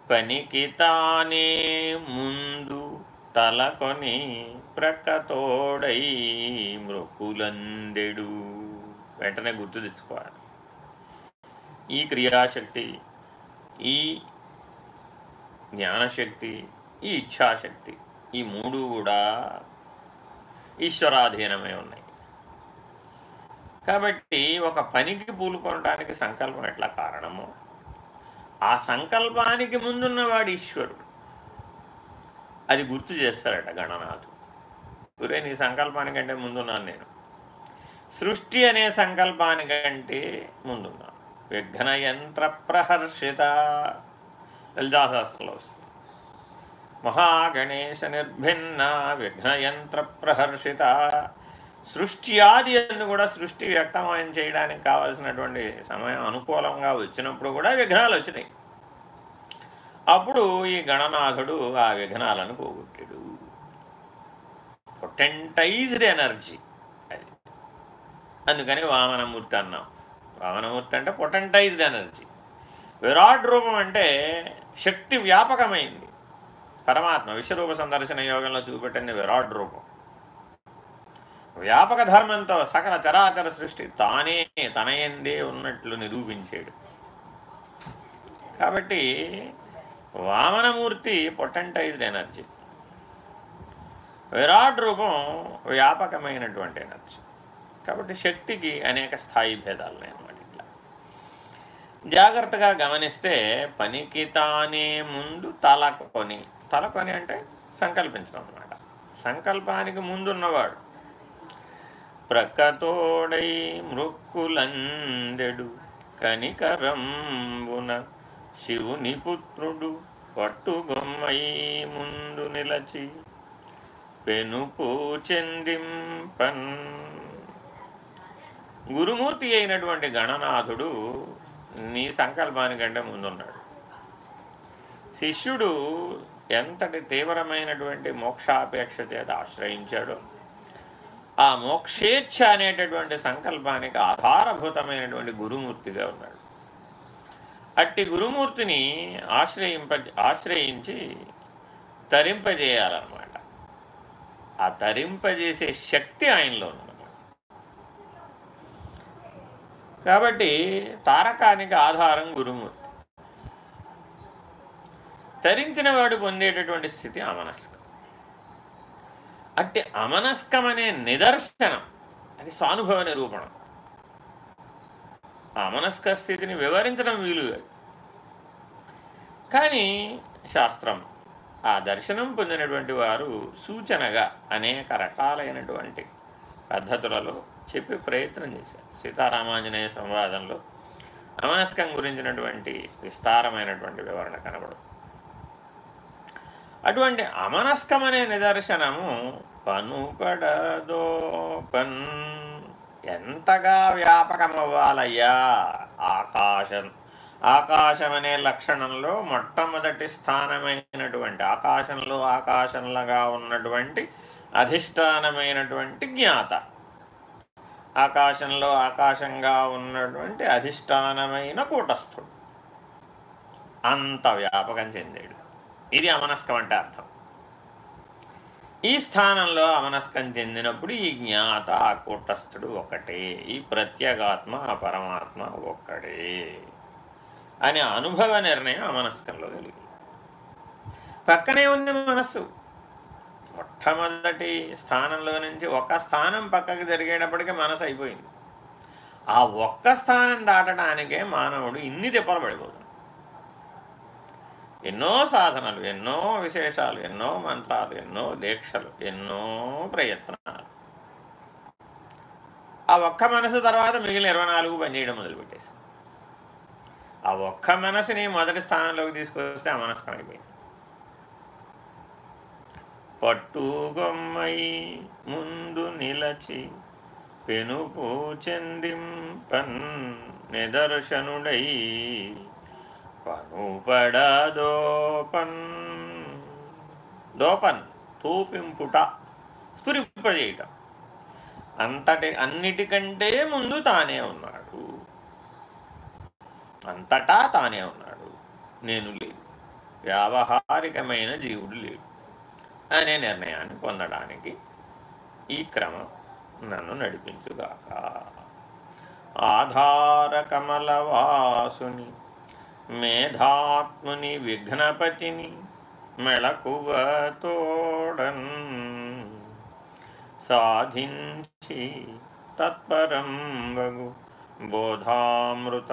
పనికి తానే ముందు తలకొని ప్రక్కతోడై మృకులందెడు. వెంటనే గుర్తు తెచ్చుకోవాలి. ఈ క్రియాశక్తి ఈ జ్ఞానశక్తి ఈ ఇచ్ఛాశక్తి ఈ మూడు కూడా ఈశ్వరాధీనమై ఉన్నాయి. కాబట్టి ఒక పనికి పూలుకొనడానికి సంకల్పం ఎట్లా కారణమో? ఆ సంకల్పానికి ముందున్నవాడు ఈశ్వరుడు. అది గుర్తు చేస్తారట గణనాథు గురే నీ సంకల్పానికంటే ముందున్నాను నేను. సృష్టి అనే సంకల్పానికంటే ముందున్నాను. విఘ్న యంత్ర ప్రహర్షిత. లలితాశాస్త్రంలో వస్తుంది. మహాగణేశ నిర్భిన్న విఘ్న యంత్ర ప్రహర్షిత. సృష్టి ఆది అని కూడా సృష్టి వ్యక్తమయం చేయడానికి కావాల్సినటువంటి సమయం అనుకూలంగా వచ్చినప్పుడు కూడా విఘ్నాలు వచ్చినాయి. అప్పుడు ఈ గణనాథుడు ఆ విఘ్నాలను పోగొట్టాడు. పొటెంటైజ్డ్ ఎనర్జీ అది. అందుకని వామనమూర్తి అన్నాం. వామనమూర్తి అంటే పొటెంటైజ్డ్ ఎనర్జీ విరాట్ రూపం అంటే శక్తి వ్యాపకమైంది. పరమాత్మ విశ్వరూప సందర్శన యోగంలో చూపెట్టింది విరాట్ రూపం. వ్యాపక ధర్మంతో సకల చరాచర సృష్టి తానే తనయందే ఉన్నట్లు నిరూపించాడు. కాబట్టి వామనమూర్తి పొటెంటైజ్డ్ ఎనర్జీ. విరాట్ రూపం వ్యాపకమైనటువంటి ఎనర్జీ. కాబట్టి శక్తికి అనేక స్థాయి భేదాలు అనమాట ఇట్లా. జాగ్రత్తగా గమనిస్తే పనికి తానే ముందు తలకొని. తలకొని అంటే సంకల్పించడం అనమాట సంకల్పానికి ముందున్నవాడు. ప్రక్కతోడై మృక్కులందెడు కనికరంబున శివుని పుత్రుడు పట్టుగొమ్మై ముందు నిలచి పెనుపు చెందింపన్. గురుమూర్తి అయినటువంటి గణనాథుడు నీ సంకల్పానికంటే ముందున్నాడు. శిష్యుడు ఎంతటి తీవ్రమైనటువంటి మోక్షాపేక్ష చేత ఆశ్రయించాడో ఆ మోక్షేచ్ఛ అనేటటువంటి సంకల్పానికి ఆధారభూతమైనటువంటి గురుమూర్తిగా ఉన్నాడు. అట్టి గురుమూర్తిని ఆశ్రయింప ఆశ్రయించి తరింపజేయాలన్నమాట. ఆ తరింపజేసే శక్తి ఆయనలో ఉన్నమాట కాబట్టి తారకానికి ఆధారం గురుమూర్తి. తరించిన వాడు పొందేటటువంటి స్థితి అమనస్కం. అట్టి అమనస్కం అనే నిదర్శనం. అది స్వానుభవ నిరూపణం అమనస్క స్థితిని వివరించడం వీలు కానీ శాస్త్రం ఆ దర్శనం పొందినటువంటి వారు సూచనగా అనేక రకాలైనటువంటి పద్ధతులలో చెప్పే ప్రయత్నం చేశారు. సీతారామాంజనేయ సంవాదంలో అమనస్కం గురించినటువంటి విస్తారమైనటువంటి వివరణ కనబడు అటువంటి అమనస్కం అనే నిదర్శనము పనుపడదోపన్. ఎంతగా వ్యాపకమవ్వాలయ్యా ఆకాశం. ఆకాశం అనే లక్షణంలో మొట్టమొదటి స్థానమైనటువంటి ఆకాశంలో ఆకాశంలాగా ఉన్నటువంటి అధిష్టానమైనటువంటి జ్ఞాత. ఆకాశంలో ఆకాశంగా ఉన్నటువంటి అధిష్టానమైన కూటస్థుడు. అంత వ్యాపకం చెందాడు. ఇది అమనస్కం అంటే అర్థం. ఈ స్థానంలో అమనస్కం చెందినప్పుడు ఈ జ్ఞాత ఆ కూటస్థుడు ఒకటే ఈ ప్రత్యేగాత్మ ఆ పరమాత్మ ఒక్కడే అనే అనుభవ నిర్ణయం అమనస్కంలో కలిగింది. పక్కనే ఉంది మనస్సు. మొట్టమొదటి స్థానంలో నుంచి ఒక స్థానం పక్కకి జరిగేటప్పటికీ మనసు అయిపోయింది. ఆ ఒక్క స్థానం దాటడానికే మానవుడు ఇన్ని తిప్పలు పడిపోతుంది ఎన్నో సాధనలు ఎన్నో విశేషాలు ఎన్నో మంత్రాలు ఎన్నో దీక్షలు ఎన్నో ప్రయత్నాలు. ఆ ఒక్క మనసు తర్వాత మిగిలిన ఇరవై నాలుగు పనిచేయడం మొదలుపెట్టేసి ఆ ఒక్క మనసుని మొదటి స్థానంలోకి తీసుకొస్తే ఆ మనస్కం అయిపోయింది పట్టుగొమ్మై ముందు నిలచి పెనుపు చెందింపన్ నిదర్శనుడై పనుపడదోపన్ దోపన్ తూపింపుట స్ఫురింపజేయటం. అంతటి అన్నిటికంటే ముందు తానే ఉన్నాడు. అంతటా తానే ఉన్నాడు. నేను లేదు వ్యావహారికమైన జీవుడు లేడు. అనే నిర్ణయాన్ని పొందడానికి ఈ క్రమం నన్ను నడిపించుగాక. ఆధార కమలవాసుని మేధాత్ముని విఘ్నపతిని మెళకువతోడన్ సాధించి తత్పరం వగు బోధామృత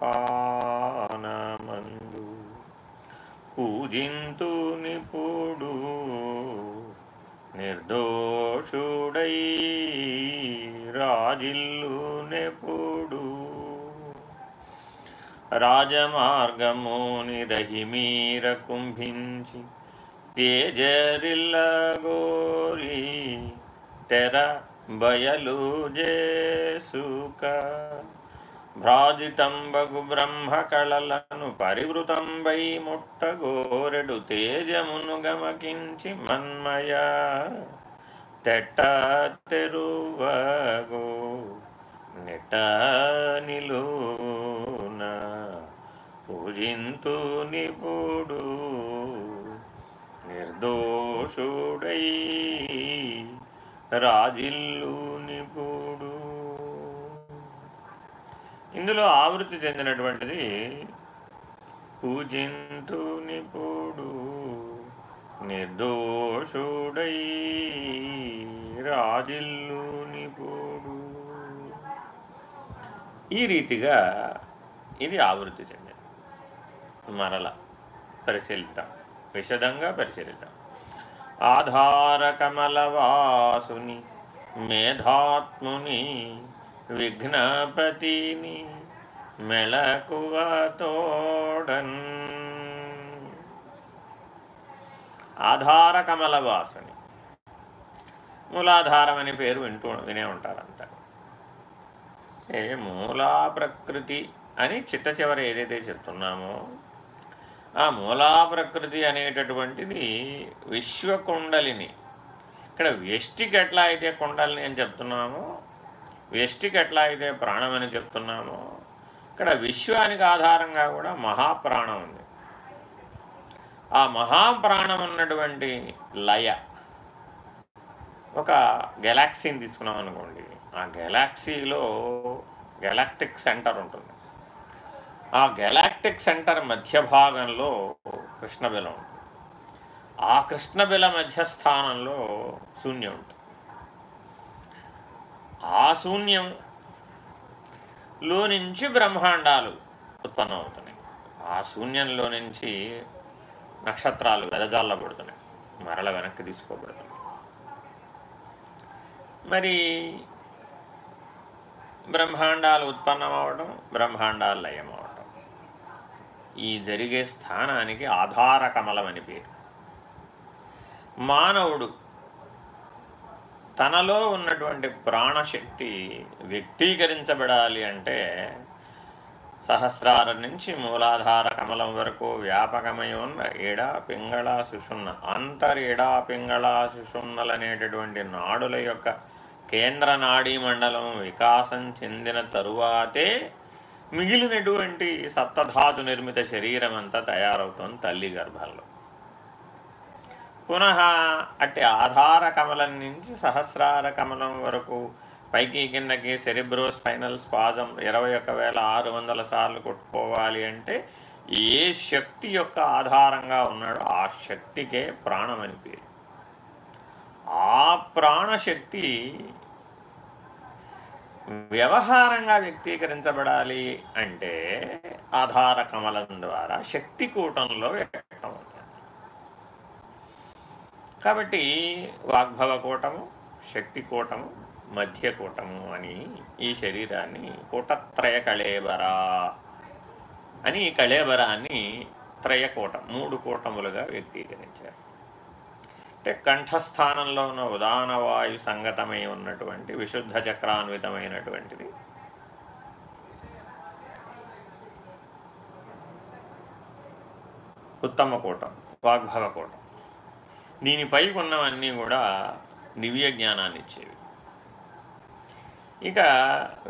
పానమందు పూజింతు నిపుడు నిర్దోషుడై రాజిల్లు నెపుడు రాజమార్గముని రహిమీర కుంభించి తేజరిల్ల గోరి తెర బయలు జేసుక భ్రాజితంబగు బ్రహ్మకళలను పరివృతంబై ముట్టగోరెడు తేజమును గమకించి మన్మయ తెట్ట తెరువగో. నిట నిలునా పూజింతు నిపుడు నిర్దోషుడై రాజిల్లు నిపుడు. ఇందులో ఆవృత్తి చెందినటువంటిది పూజింతు నిపుడు నిర్దోషుడై రాజిల్లు నిపుడు. ఈ రీతిగా ఇది ఆవృత్తి చెందింది మరల పరిశీలిద్దాం. విశదంగా పరిశీలిద్దాం. ఆధారకమలవాసుని మేధాత్ముని విఘ్నపతిని మెళకువతోడన్. ఆధార కమలవాసుని మూలాధారం అనే పేరు వింటూ వినే ఉంటారంతా ఏ మూలా ప్రకృతి అని చిట్ట చివర ఏదైతే చెప్తున్నామో ఆ మూలా ప్రకృతి అనేటటువంటిది విశ్వకుండలిని. ఇక్కడ వ్యష్టికి ఎట్లా అయితే కుండలిని అని చెప్తున్నామో వ్యష్టికి ఎట్లా అయితే ప్రాణం అని చెప్తున్నామో ఇక్కడ విశ్వానికి ఆధారంగా కూడా మహాప్రాణం ఉంది. ఆ మహాప్రాణం ఉన్నటువంటి లయ ఒక గెలాక్సీని తీసుకున్నాం అనుకోండి ఆ గెలాక్సీలో గెలాక్టిక్ సెంటర్ ఉంటుంది. ఆ గెలాక్టిక్ సెంటర్ మధ్య భాగంలో కృష్ణబిలం ఉంటుంది. ఆ కృష్ణబిల మధ్య స్థానంలో శూన్యం ఉంటుంది. ఆ శూన్యంలో నుంచి బ్రహ్మాండాలు ఉత్పన్నమవుతున్నాయి. ఆ శూన్యంలో నుంచి నక్షత్రాలు వెదజాల్లబడుతున్నాయి. మరల వెనక్కి తీసుకోబడుతున్నాయి. మరి బ్రహ్మాండాలు ఉత్పన్నమవడం బ్రహ్మాండాలు లయమవడం. ఈ జరిగే స్థానానికి ఆధారకమలం అని పేరు. మానవుడు తనలో ఉన్నటువంటి ప్రాణశక్తి వ్యక్తీకరించబడాలి అంటే సహస్రారం నుంచి మూలాధార కమలం వరకు వ్యాపకమై ఉన్న ఎడా పింగళ సుషుమ్న అంతర్ ఎడా పింగళ సుషుమ్నలనేటటువంటి నాడుల యొక్క కేంద్ర నాడీ మండలం వికాసం చెందిన తరువాతే మిగిలినటువంటి సప్తధాతు నిర్మిత శరీరం అంతా తయారవుతుంది తల్లి గర్భంలో. పునః అట్టి ఆధార కమలం నుంచి సహస్రార కమలం వరకు పైకి కిందకి సెరిబ్రో స్పైనల్ స్పాజం ఇరవై ఒక వేల ఆరు వందల సార్లు కొట్టుకోవాలి అంటే ఏ శక్తి యొక్క ఆధారంగా ఉన్నాడో ఆ శక్తికే ప్రాణం అని పేరు ఆ ప్రాణశక్తి వ్యవహారంగా వ్యక్తీకరించబడాలి అంటే ఆధార కమలం ద్వారా శక్తి కూటంలో వ్యక్తమవుతుంది కాబట్టి వాగ్భవ కూటము శక్తి కూటము మధ్య కూటము అని ఈ శరీరాన్ని కూటత్రయ కళేబరా అని కళేబరాన్ని త్రయకూటం మూడు కూటములుగా వ్యక్తీకరించారు. అంటే కంఠస్థానంలో ఉన్న ఉదాన వాయు సంగతమై ఉన్నటువంటి విశుద్ధ చక్రాన్వితమైనటువంటిది. ఉత్తమ కూటం వాగ్భవ కూటం. దీనిపై ఉన్నవన్నీ కూడా దివ్య జ్ఞానాన్ని ఇచ్చేవి ఇక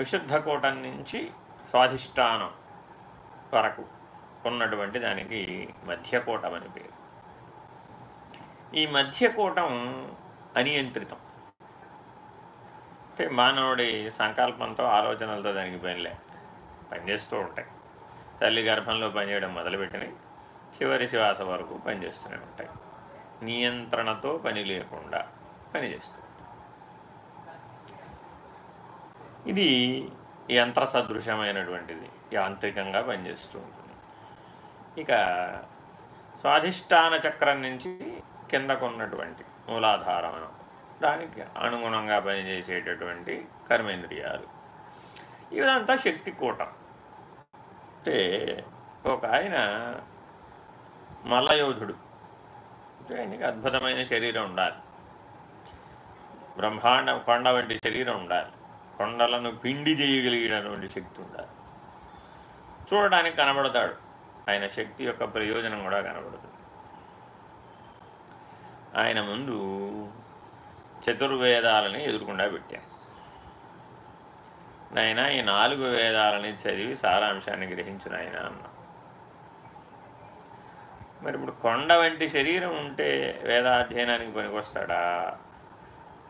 విశుద్ధ కూటం నుంచి స్వాధిష్టానం వరకు ఉన్నటువంటి దానికి మధ్యకూటం అని పేరు. ఈ మధ్యకూటం అనియంత్రితం. అంటే మానవుడి సంకల్పంతో ఆలోచనలతో దానికి పనిలే. పనిచేస్తూ ఉంటాయి. తల్లి గర్భంలో పనిచేయడం మొదలుపెట్టినవి చివరి శ్వాస వరకు పనిచేస్తూనే ఉంటాయి. నియంత్రణతో పని లేకుండా పనిచేస్తూ ఇది యంత్ర సదృశమైనటువంటిది యాంత్రికంగా పనిచేస్తూ ఉంటుంది. ఇక స్వాధిష్టాన చక్రం నుంచి కిందకున్నటువంటి మూలాధారం దానికి అనుగుణంగా పనిచేసేటటువంటి కర్మేంద్రియాలు. ఇదంతా శక్తి కూటం. అంటే ఒక ఆయన మల్లయోధుడు. అంటే ఆయనకి అద్భుతమైన శరీరం ఉండాలి. బ్రహ్మాండం కొండ వంటి శరీరం ఉండాలి. కొండలను పిండి చేయగలిగినటువంటి శక్తి ఉండాలి. చూడడానికి కనబడతాడు. ఆయన శక్తి యొక్క ప్రయోజనం కూడా కనబడుతుంది. ఆయన ముందు చతుర్వేదాలని ఎదురుకుండా పెట్టాను నాయన ఈ నాలుగు వేదాలని చదివి సారాంశాన్ని గ్రహించిన ఆయన అన్నా. మరి ఇప్పుడు కొండ వంటి శరీరం ఉంటే వేదాధ్యయనానికి పనికొస్తాడా?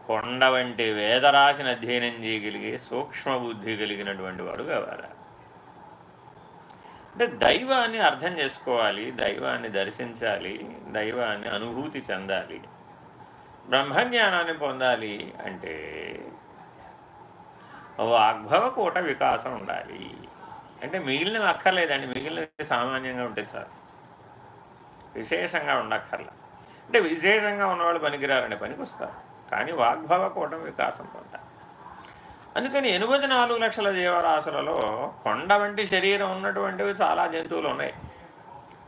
కొండ వంటి వేదరాశిని అధ్యయనం చేయగలిగే సూక్ష్మ బుద్ధి కలిగినటువంటి వాడు కావాలా? అంటే దైవాన్ని అర్థం చేసుకోవాలి దైవాన్ని దర్శించాలి దైవాన్ని అనుభూతి చెందాలి. బ్రహ్మజ్ఞానాన్ని పొందాలి అంటే వాగ్భవ కూట వికాసం ఉండాలి. అంటే మిగిలిన అక్కర్లేదండి మిగిలినవి సామాన్యంగా ఉంటుంది సార్ విశేషంగా ఉండక్కర్లా. అంటే విశేషంగా ఉన్నవాళ్ళు పనికిరారని పనికి వస్తారు కానీ వాగ్భవ కూటం వికాసం పొందాలి. అందుకని ఎనిమిది నాలుగు లక్షల జీవరాశులలో కొండ వంటి శరీరం ఉన్నటువంటివి చాలా జంతువులు ఉన్నాయి.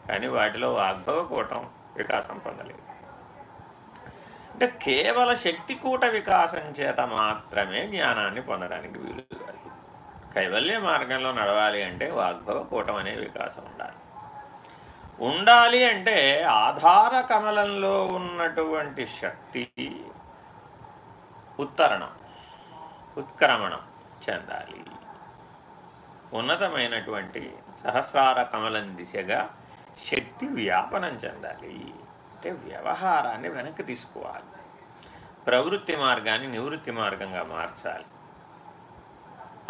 కానీ వాటిలో వాగ్భవ కూటం వికాసం పొందలేదు. అంటే కేవల శక్తికూట వికాసం చేత మాత్రమే జ్ఞానాన్ని పొందడానికి వీలు కైవల్య మార్గంలో నడవాలి అంటే వాగ్భవ కూటం అనే వికాసం ఉండాలి. ఉండాలి అంటే ఆధార కమలంలో ఉన్నటువంటి శక్తి ఉత్తరణం. ఉత్క్రమణం చెందాలి. ఉన్నతమైనటువంటి సహస్రార కమలం దిశగా శక్తి వ్యాపనం చెందాలి. అంటే వ్యవహారాన్ని వెనక్కి తీసుకోవాలి. ప్రవృత్తి మార్గాన్ని నివృత్తి మార్గంగా మార్చాలి.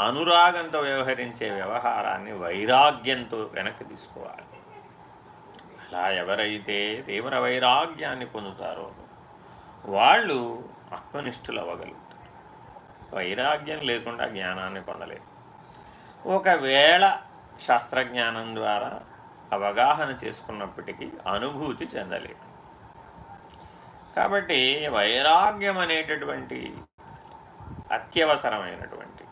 అనురాగంతో వ్యవహరించే వ్యవహారాన్ని వైరాగ్యంతో వెనక్కి తీసుకోవాలి. అలా ఎవరైతే తీవ్ర వైరాగ్యాన్ని పొందుతారో వాళ్ళు ఆత్మనిష్ఠులు అవ్వగలుగుతారు వైరాగ్యం లేకుండా జ్ఞానాన్ని పొందలేదు. ఒకవేళ శాస్త్రజ్ఞానం ద్వారా అవగాహన చేసుకున్నప్పటికీ అనుభూతి చెందలేదు. కాబట్టి వైరాగ్యం అనేటటువంటి అత్యవసరమైనటువంటి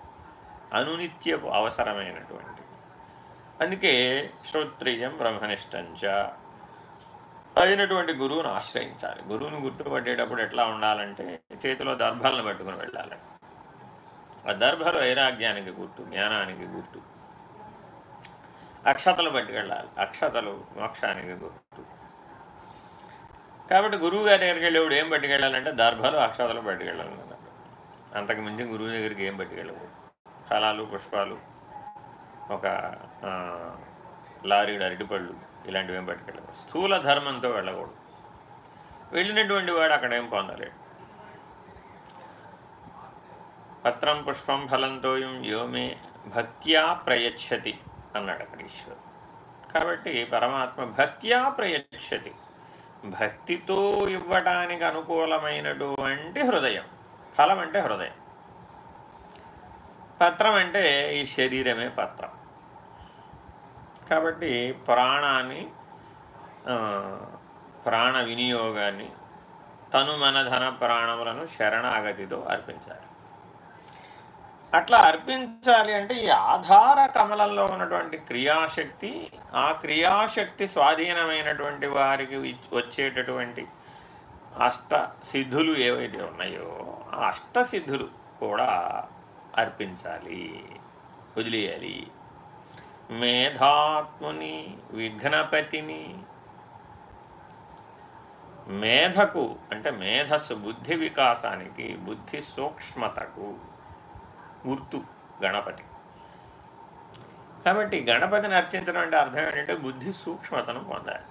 అనునిత్యపు అవసరమైనటువంటి. అందుకే శ్రోత్రియం బ్రహ్మనిష్టంచ అయినటువంటి గురువును ఆశ్రయించాలి. గురువును గుర్తుపట్టేటప్పుడు ఎట్లా ఉండాలంటే చేతిలో దర్భాలను పట్టుకుని వెళ్ళాలి. దర్భలు వైరాగ్యానికి గుర్తు జ్ఞానానికి గుర్తు. అక్షతలు పట్టుకెళ్ళాలి. అక్షతలు మోక్షానికి గుర్తు. కాబట్టి గురువు గారి దగ్గరికి వెళ్ళేవాడు ఏం పట్టుకెళ్ళాలంటే దర్భలు అక్షతలు పట్టుకెళ్ళాలి అంతకు మించి గురువు దగ్గరికి ఏం పట్టుకెళ్ళవు ఫలాలు పుష్పాలు ఒక లారీడు అరటిపళ్ళు ఇలాంటివి ఏం పట్టుకెళ్ళవు స్థూల ధర్మంతో వెళ్ళకూడదు. వెళ్ళినటువంటి వాడు అక్కడ ఏం పొందలేడు. పత్రం పుష్పం ఫలంతో యోమే భక్త్యా ప్రయచ్చతి అన్నాడు అక్కడ ఈశ్వరుడు. కాబట్టి పరమాత్మ భక్త్యా ప్రయచ్చతి. భక్తితో ఇవ్వటానికి అనుకూలమైనటువంటి హృదయం. ఫలం అంటే హృదయం. పత్రం అంటే ఈ శరీరమే పత్రం. కాబట్టి ప్రాణాన్ని ప్రాణ వినియోగాన్ని తను మన ధన ప్రాణములను శరణాగతితో అర్పించాలి. అట్లా అర్పించాలి అంటే ఈ ఆధార కమలంలో ఉన్నటువంటి క్రియాశక్తి ఆ క్రియాశక్తి స్వాధీనమైనటువంటి వారికి వచ్చేటటువంటి అష్ట సిద్ధులు ఏవైతే ఉన్నాయో ఆ అష్టసిద్ధులు కూడా అర్పించాలి వదిలేయాలి. మేధాత్ముని విఘ్నపతిని మేధకు అంటే మేధస్సు బుద్ధి వికాసానికి బుద్ధి సూక్ష్మతకు గుర్తు గణపతి. కాబట్టి గణపతిని అర్చించడం అంటే అర్థం ఏంటంటే బుద్ధి సూక్ష్మతను పొందాలి.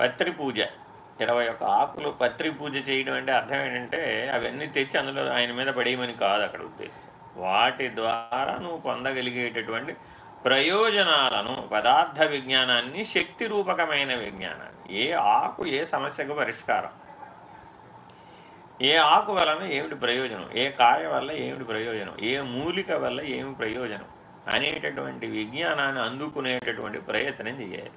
పత్రి పూజ ఇరవై ఒక్క ఆకులు పత్రి పూజ చేయడం అంటే అర్థం ఏంటంటే అవన్నీ తెచ్చి అందులో ఆయన మీద పడేయమని కాదు అక్కడ ఉద్దేశం. వాటి ద్వారా నువ్వు పొందగలిగేటటువంటి ప్రయోజనాలను పదార్థ విజ్ఞానాన్ని శక్తి రూపకమైన విజ్ఞానాన్ని ఏ ఆకు ఏ సమస్యకు పరిష్కారం ఏ ఆకు వలన ఏమిటి ప్రయోజనం? ఏ కాయ వల్ల ఏమిటి ప్రయోజనం? ఏ మూలిక వల్ల ఏమి ప్రయోజనం? అనేటటువంటి విజ్ఞానాన్ని అందుకునేటటువంటి ప్రయత్నం చేయాలి.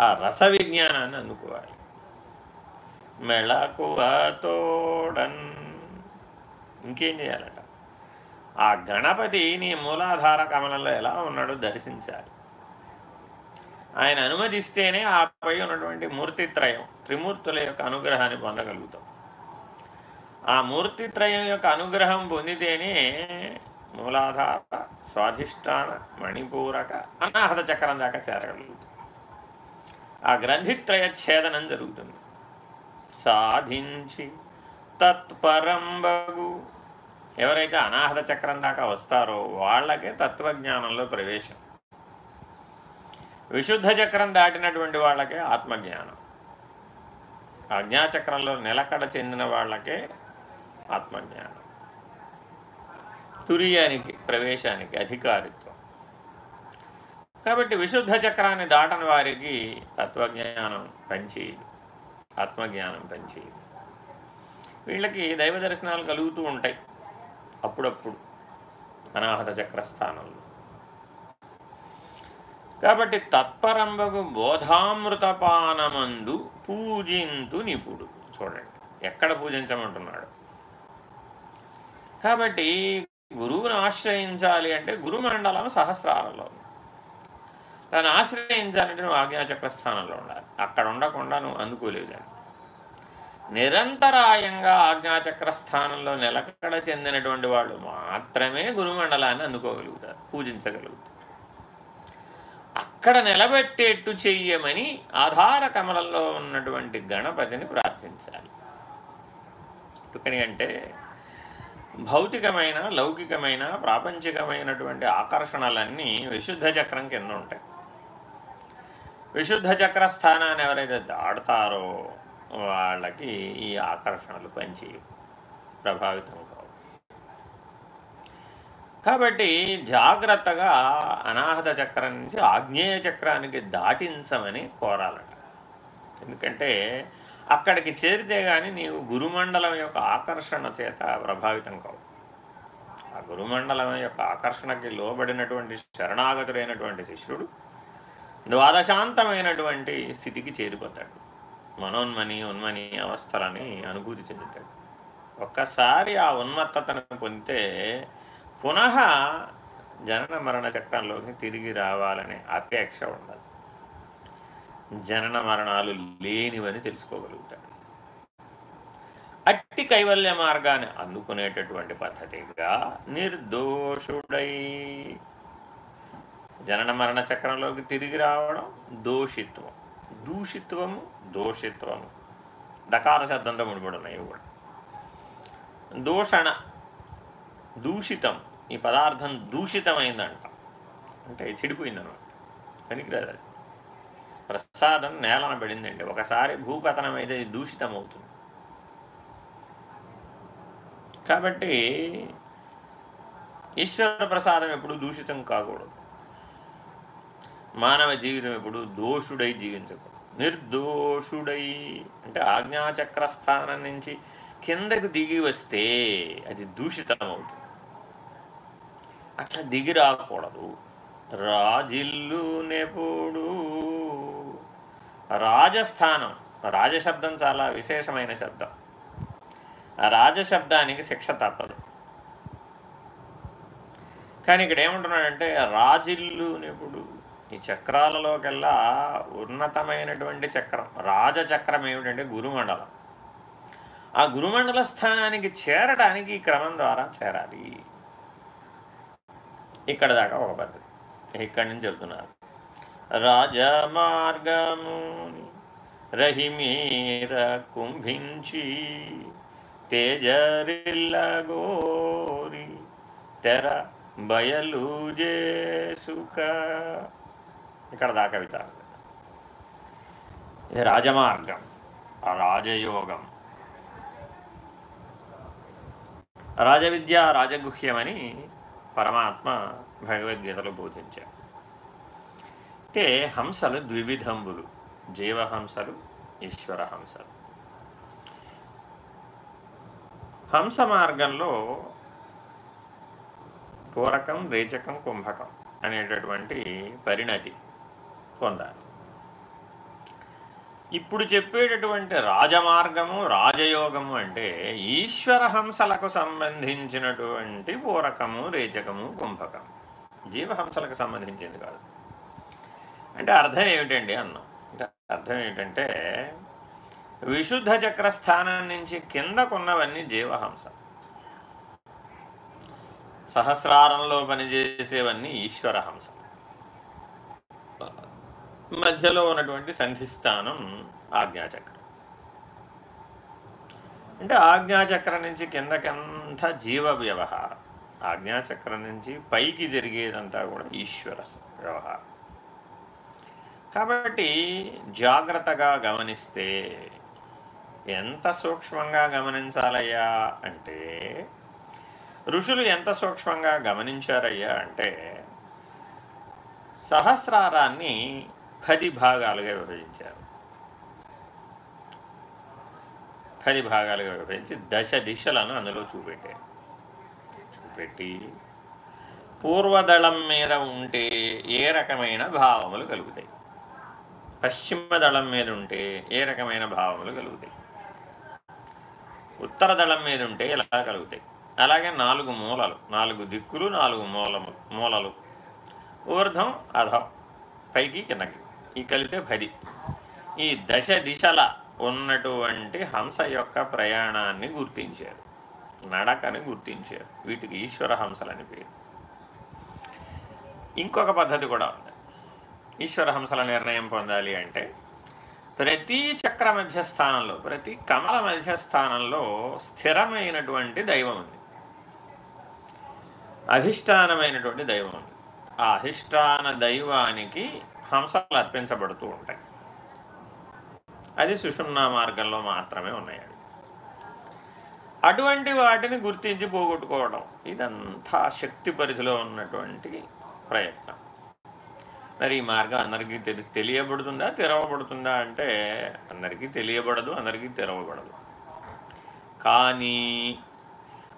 ఆ రస విజ్ఞానాన్ని అందుకోవాలి. మెళకువతోడన్ ఇంకేం చేయాలట? ఆ గణపతి నీ మూలాధార కమలంలో ఎలా ఉన్నాడో దర్శించాలి. ఆయన అనుమతిస్తేనే ఆపై ఉన్నటువంటి మూర్తిత్రయం త్రిమూర్తుల యొక్క అనుగ్రహాన్ని పొందగలుగుతాం. ఆ మూర్తిత్రయం యొక్క అనుగ్రహం పొందితేనే మూలాధార స్వాధిష్టాన మణిపూరక అనాహత చక్రం దాకా చేరగలుగుతుంది ఆ గ్రంథిత్రయ ఛేదనం జరుగుతుంది. సాధించి తత్పరంబగు ఎవరైతే అనాహత చక్రం దాకా వస్తారో వాళ్ళకే తత్వజ్ఞానంలో ప్రవేశం. విశుద్ధ చక్రం దాటినటువంటి వాళ్ళకే ఆత్మజ్ఞానం. అజ్ఞాచక్రంలో నిలకడ చెందిన వాళ్ళకే ఆత్మజ్ఞానం. తురియానికి ప్రవేశానికి అధికారిత్వం. కాబట్టి విశుద్ధ చక్రాన్ని దాటని వారికి తత్వజ్ఞానం పంచేది ఆత్మజ్ఞానం పంచేది వీళ్ళకి దైవ దర్శనాలు కలుగుతూ ఉంటాయి. అప్పుడప్పుడు అనాహత చక్రస్థానంలో. కాబట్టి తత్పరంబకు బోధామృతపానమందు పూజింతు నిపుడు. చూడండి ఎక్కడ పూజించమంటున్నాడు? కాబట్టి గురువుని ఆశ్రయించాలి అంటే గురుమండలం సహస్రాలలో. తను ఆశ్రయించాలంటే నువ్వు ఆజ్ఞాచక్ర స్థానంలో ఉండాలి. అక్కడ ఉండకుండా నువ్వు అందుకోలేదండి నిరంతరాయంగా ఆజ్ఞాచక్ర స్థానంలో నిలకడ చెందినటువంటి వాళ్ళు మాత్రమే గురుమండలాన్ని అందుకోగలుగుతారు పూజించగలుగుతారు. అక్కడ నిలబెట్టేట్టు చెయ్యమని ఆధార కమలంలో ఉన్నటువంటి గణపతిని ప్రార్థించాలి. ఎందుకని భౌతికమైన లౌకికమైన ప్రాపంచికమైనటువంటి ఆకర్షణలన్నీ విశుద్ధ చక్రం కింద ఉంటాయి. విశుద్ధ చక్ర స్థానాన్ని ఎవరైతే దాడతారో వాళ్ళకి ఈ ఆకర్షణలు పనిచేయవు ప్రభావితం కావు. కాబట్టి జాగ్రత్తగా అనాహత చక్రం నుంచి ఆగ్నేయ చక్రానికి దాటించమని కోరాలట. ఎందుకంటే అక్కడికి చేరితే కానీ నీవు గురుమండలం యొక్క ఆకర్షణ చేత ప్రభావితం కావు. ఆ గురుమండలం యొక్క ఆకర్షణకి లోబడినటువంటి శరణాగతుడైనటువంటి శిష్యుడు ద్వాదశాంతమైనటువంటి స్థితికి చేరిపోతాడు. మనోన్మని ఉన్మని అవస్థలని అనుభూతి చెందుతాడు. ఒక్కసారి ఆ ఉన్మత్తతను పొందితే పునః జనన మరణ చక్రంలోకి తిరిగి రావాలనే అపేక్ష ఉండదు జనన మరణాలు లేనివని తెలుసుకోగలుగుతాడు అట్టి కైవల్య మార్గాన్ని అందుకునేటటువంటి పద్ధతిగా నిర్దోషుడై జనన మరణ చక్రంలోకి తిరిగి రావడం దోషిత్వం. దూషిత్వము దోషిత్వము. దకార శబ్దంతో ముడిపడి ఉన్నాయి కూడా. దూషణ దూషితం. ఈ పదార్థం దూషితమైందంట. అంటే చెడిపోయిందనమాట. పనికిరాదు అది. ప్రసాదం నేలన పడిందండి. ఒకసారి భూపతనం అయితే దూషితం అవుతుంది కాబట్టి ఈశ్వర ప్రసాదం ఎప్పుడు దూషితం కాకూడదు. మానవ జీవితం ఎప్పుడు దోషుడై జీవించకూడదు. నిర్దోషుడై అంటే ఆజ్ఞాచక్ర స్థానం నుంచి కిందకు దిగి వస్తే అది దూషితం అవుతుంది అట్లా దిగి రాకూడదు. రాజిల్లు నెప్పుడు రాజస్థానం. రాజశబ్దం చాలా విశేషమైన శబ్దం. ఆ రాజశబ్దానికి శిక్ష తప్పదు. కానీ ఇక్కడ ఏమంటున్నాడంటే రాజిల్లు నిపుడు ఈ చక్రాలలోకెల్లా ఉన్నతమైనటువంటి చక్రం. రాజచక్రం ఏమిటంటే గురుమండలం. ఆ గురుమండల స్థానానికి చేరడానికి ఈ క్రమం ద్వారా చేరాలి. ఇక్కడ దాకా ఒక పద్ధతి. ఇక్కడి నుంచి చెప్తున్నారు రాజమార్గము రహిమీర కుంభించి తేజరిల్లగోరి తెర బయలుజేసుక ఇక్కడ దాకా విచారం ఇది రాజమార్గం రాజయోగం. రాజవిద్య రాజగుహ్యమని పరమాత్మ భగవద్గీతలో బోధించారు. అంటే హంసలు ద్వివిధంబులు జీవహంసలు ఈశ్వర హంసలు హంస మార్గంలో పూరకం రేచకం కుంభకం అనేటటువంటి పరిణతి పొందాలి. ఇప్పుడు చెప్పేటటువంటి రాజమార్గము రాజయోగము అంటే ఈశ్వర హంసలకు సంబంధించినటువంటి పూరకము రేచకము కుంభకము. జీవహంసలకు సంబంధించింది కాదు. అంటే అర్థం ఏమిటండి అన్నాం? అంటే అర్థం ఏమిటంటే విశుద్ధ చక్ర స్థానం నుంచి కిందకున్నవన్నీ జీవహంస. సహస్రారంలో పనిచేసేవన్నీ ఈశ్వరహంసం మధ్యలో ఉన్నటువంటి సంధిస్థానం ఆజ్ఞాచక్రం. అంటే ఆజ్ఞాచక్రం నుంచి కిందకంతా జీవ వ్యవహారం. ఆజ్ఞాచక్రం నుంచి పైకి జరిగేదంతా కూడా ఈశ్వర వ్యవహారం. కాబట్టి జాగ్రత్తగా గమనిస్తే ఎంత సూక్ష్మంగా గమనించాలయ్యా అంటే ఋషులు ఎంత సూక్ష్మంగా గమనించారయ్యా అంటే సహస్రారాన్ని పది భాగాలుగా విభజించారు. పది భాగాలుగా విభజించి దశ దిశలను అందులో చూపెట్టారు. చూపెట్టి పూర్వదళం మీద ఉంటే ఏ రకమైన భావములు కలుగుతాయి? పశ్చిమ దళం మీద ఉంటే ఏ రకమైన భావములు కలుగుతాయి? ఉత్తర దళం మీద ఉంటే ఎలా కలుగుతాయి? అలాగే నాలుగు మూలలు నాలుగు దిక్కులు నాలుగు మూలము మూలలు. ఊర్ధం అధం పైకి కిందకి. ఈ కలితే భరి. ఈ దశ దిశల ఉన్నటువంటి హంస యొక్క ప్రయాణాన్ని గుర్తించారు. నడకని గుర్తించారు. వీటికి ఈశ్వర హంసలని పేరు. ఇంకొక పద్ధతి కూడా ఉంది. ఈశ్వర హంసల నిర్ణయం పొందాలి అంటే ప్రతి చక్ర మధ్యస్థానంలో ప్రతి కమల మధ్యస్థానంలో స్థిరమైనటువంటి దైవం ఉంది. అధిష్టానమైనటువంటి దైవం ఉంది. ఆ అధిష్టాన దైవానికి హంసాలు అర్పించబడుతూ ఉంటాయి. అది సుషుమ్నా మార్గంలో మాత్రమే ఉన్నాయి అటువంటి వాటిని గుర్తించి పోగొట్టుకోవడం ఇదంతా శక్తి పరిధిలో ఉన్నటువంటి ప్రయత్నం. మరి ఈ మార్గం అందరికీ తెలి తెలియబడుతుందా తెరవబడుతుందా అంటే అందరికీ తెలియబడదు అందరికీ తెరవబడదు. కానీ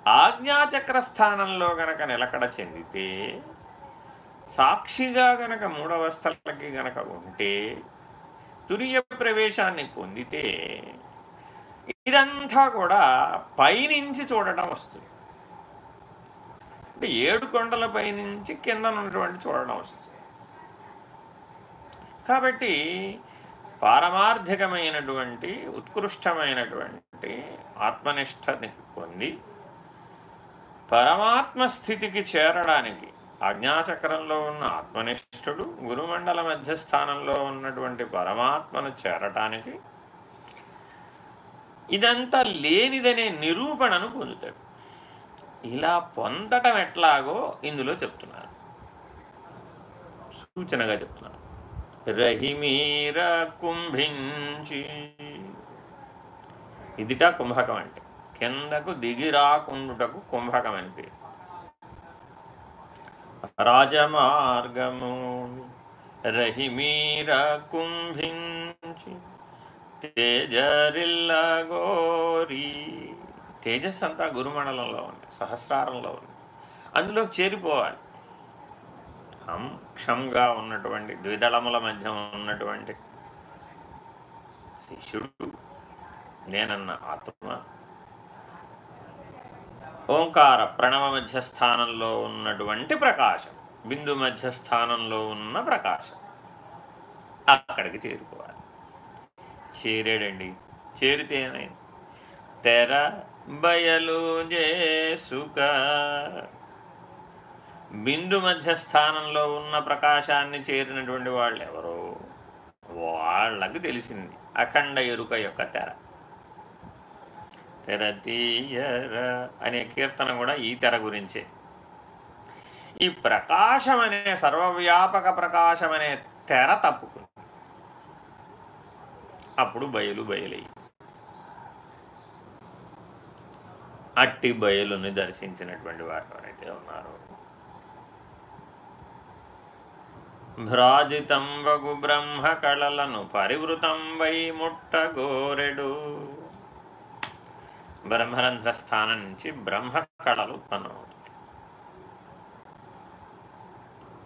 ఆజ్ఞాచక్ర స్థానంలో గనక నిలకడ చెందితే సాక్షిగా గనక మూడవస్థలకి గనక ఉంటే తురియ ప్రవేశాన్ని పొందితే ఇదంతా కూడా పైనుంచి చూడటం వస్తుంది. అంటే ఏడు కొండల పైనుంచి కింద ఉన్నటువంటి చూడడం వస్తుంది. కాబట్టి పారమార్థికమైనటువంటి ఉత్కృష్టమైనటువంటి ఆత్మనిష్టని పొంది పరమాత్మ స్థితికి చేరడానికి ఆజ్ఞాచక్రంలో ఉన్న ఆత్మనిష్ఠుడు గురుమండల మధ్యస్థానంలో ఉన్నటువంటి పరమాత్మను చేరటానికి ఇదంతా లేనిదనే నిరూపణను పొందుతాడు. ఇలా పొందటం ఎట్లాగో ఇందులో చెప్తున్నారు సూచనగా చెప్తున్నారు రహిమీర కుంభించి. ఇదిట కుంభకం అంటే కిందకు దిగిరాకుండుటకు కుంభకం అని పేరు. రాజమార్గము రహిమీర కుంభించి తేజరిల్లగోరి తేజస్ అంతా గురుమండలంలో ఉంది సహస్రారంలో ఉంది. అందులోకి చేరిపోవాలి. హం క్షంగా ఉన్నటువంటి ద్విదళముల మధ్య ఉన్నటువంటి శిష్యుడు నేనన్న ఆత్మ ఓంకార ప్రణవ మధ్యస్థానంలో ఉన్నటువంటి ప్రకాశం బిందు మధ్యస్థానంలో ఉన్న ప్రకాశం. అక్కడికి చేరుకోవాలి. చేరాడండి. చేరితే ఏమైంది? తెర బయలు చేసుక బిందు మధ్యస్థానంలో ఉన్న ప్రకాశాన్ని చేరినటువంటి వాళ్ళు ఎవరో వాళ్ళకి తెలిసింది. అఖండ ఎరుక యొక్క తెర. తెర తీయరా అనే కీర్తన కూడా ఈ తెర గురించే. ఈ ప్రకాశం అనే సర్వవ్యాపక ప్రకాశం అనే తెర తప్పుకుంది. అప్పుడు బయలు బయలయ్యి అట్టి బయలుని దర్శించినటువంటి వారు ఎవరైతే ఉన్నారో. భ్రాజితం వగు బ్రహ్మ కళలను పరివృతం వై ముట్టగోరెడు బ్రహ్మరంధ్ర స్థానం నుంచి బ్రహ్మ కళలు ఉత్పన్నమవుతాయి.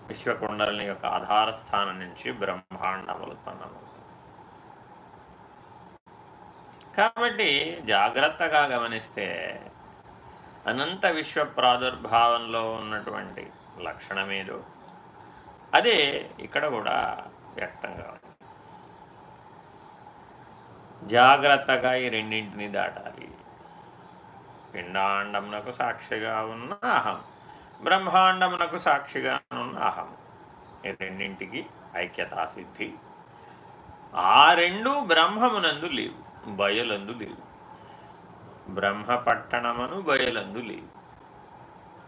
విశ్వకుండలని యొక్క ఆధార స్థానం నుంచి బ్రహ్మాండములు ఉత్పన్నమవుతాయి. కాబట్టి జాగ్రత్తగా గమనిస్తే అనంత విశ్వ ప్రాదుర్భావంలో ఉన్నటువంటి లక్షణమేదో అదే ఇక్కడ కూడా వ్యక్తంగా ఉంది. జాగ్రత్తగా ఈ రెండింటిని దాటాలి. పిండాండమునకు సాక్షిగా ఉన్న అహం బ్రహ్మాండమునకు సాక్షిగా ఉన్న అహం ఈ రెండింటికి ఐక్యతా సిద్ధి ఆ రెండు బ్రహ్మమునందు లేవు బయలందు లేవు. బ్రహ్మ పట్టణమును బయలందు లేవు.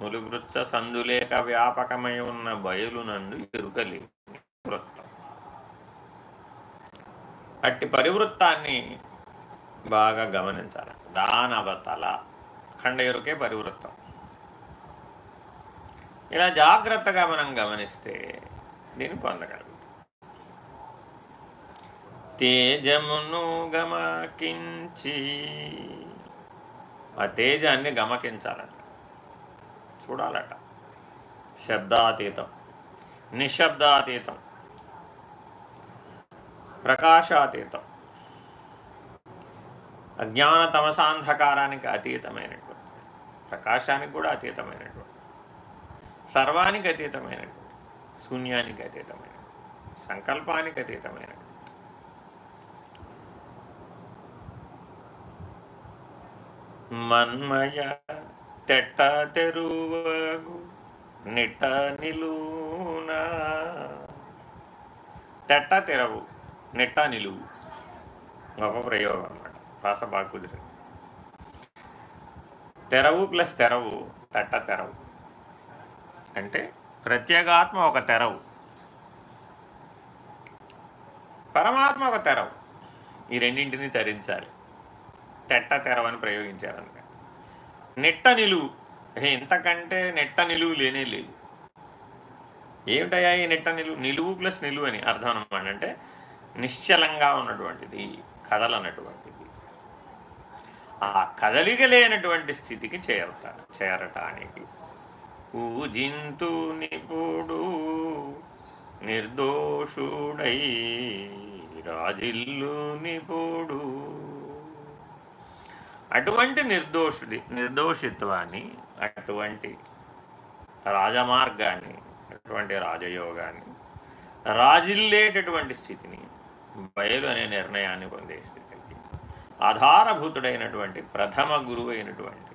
ములుగృత్స సందులేక వ్యాపకమై ఉన్న బయలునందు ఎరుకలేవు వృత్తం. అట్టి పరివృత్తాన్ని బాగా గమనించాలి. దానవతల ఖండ పరివృత్తం. ఇలా జాగ్రత్తగా మనం గమనిస్తే దీన్ని పొందగలుగుతాం. తేజమును గమకించి ఆ తేజాన్ని గమకించాలట. చూడాలట. శబ్దాతీతం. నిశ్శబ్దాతీతం. ప్రకాశాతీతం. అజ్ఞాన తమసాంధకారానికి అతీతమైనటువంటి ప్రకాశానికి కూడా అతీతమైనటువంటి సర్వానికి అతీతమైనటువంటి శూన్యానికి అతీతమైన సంకల్పానికి అతీతమైనటువంటి. మన్మయ తెట్ట తెరువగు నిట్ట నిలునా తెట్ట తెరవు నిట్ట నిలువు. గొప్ప ప్రయోగం అన్నమాట. భాష బాగా కుదిరింది. తెరవు ప్లస్ తెరవు తెట్ట తెరవు. అంటే ప్రత్యేగాత్మ ఒక తెరవు. పరమాత్మ ఒక తెరవు. ఈ రెండింటిని తరించాలి. తెట్ట తెరవని ప్రయోగించారనమాట నెట్ట నిలువు. ఇంతకంటే నెట్ట నిలువు లేనే లేదు. ఏమిటయా ఈ నిట్ట నిలువు? నిలువు ప్లస్ నిలువు అని అర్థం అనమాట అంటే నిశ్చలంగా ఉన్నటువంటిది కథలు అన్నటువంటి ఆ కదలిక లేనటువంటి స్థితికి చేరత చేరటానికి. పూజింతు నిపుడు నిర్దోషుడై రాజిల్లు నిపుడు. అటువంటి నిర్దోషుడి నిర్దోషిత్వాన్ని అటువంటి రాజమార్గాన్ని అటువంటి రాజయోగాన్ని రాజిల్లేటటువంటి స్థితిని బయలు అనే నిర్ణయాన్ని పొందే స్థితి. ఆధారభూతుడైనటువంటి ప్రథమ గురువు అయినటువంటి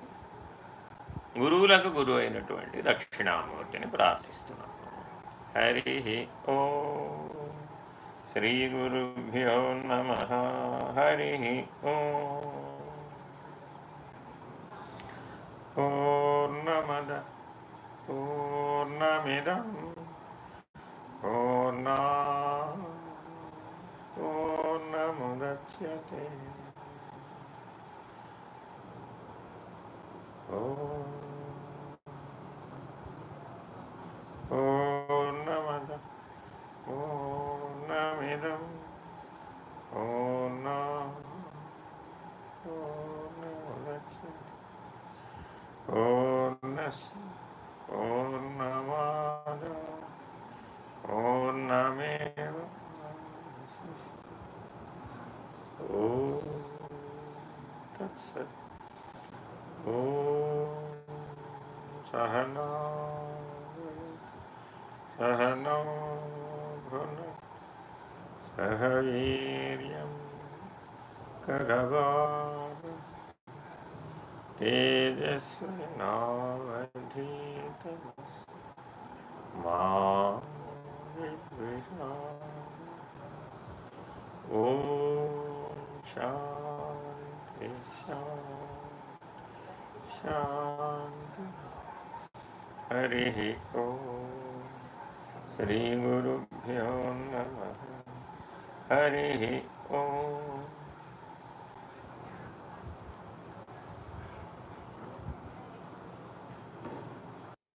గురువులకు గురువు అయినటువంటి దక్షిణామూర్తిని ప్రార్థిస్తున్నాను హరి ఓ. శ్రీ గురుభ్యో నమ. హరి ఓ. పూర్ణమద పూర్ణమిదం పూర్ణా పూర్ణముద్యతే. పూర్ణమద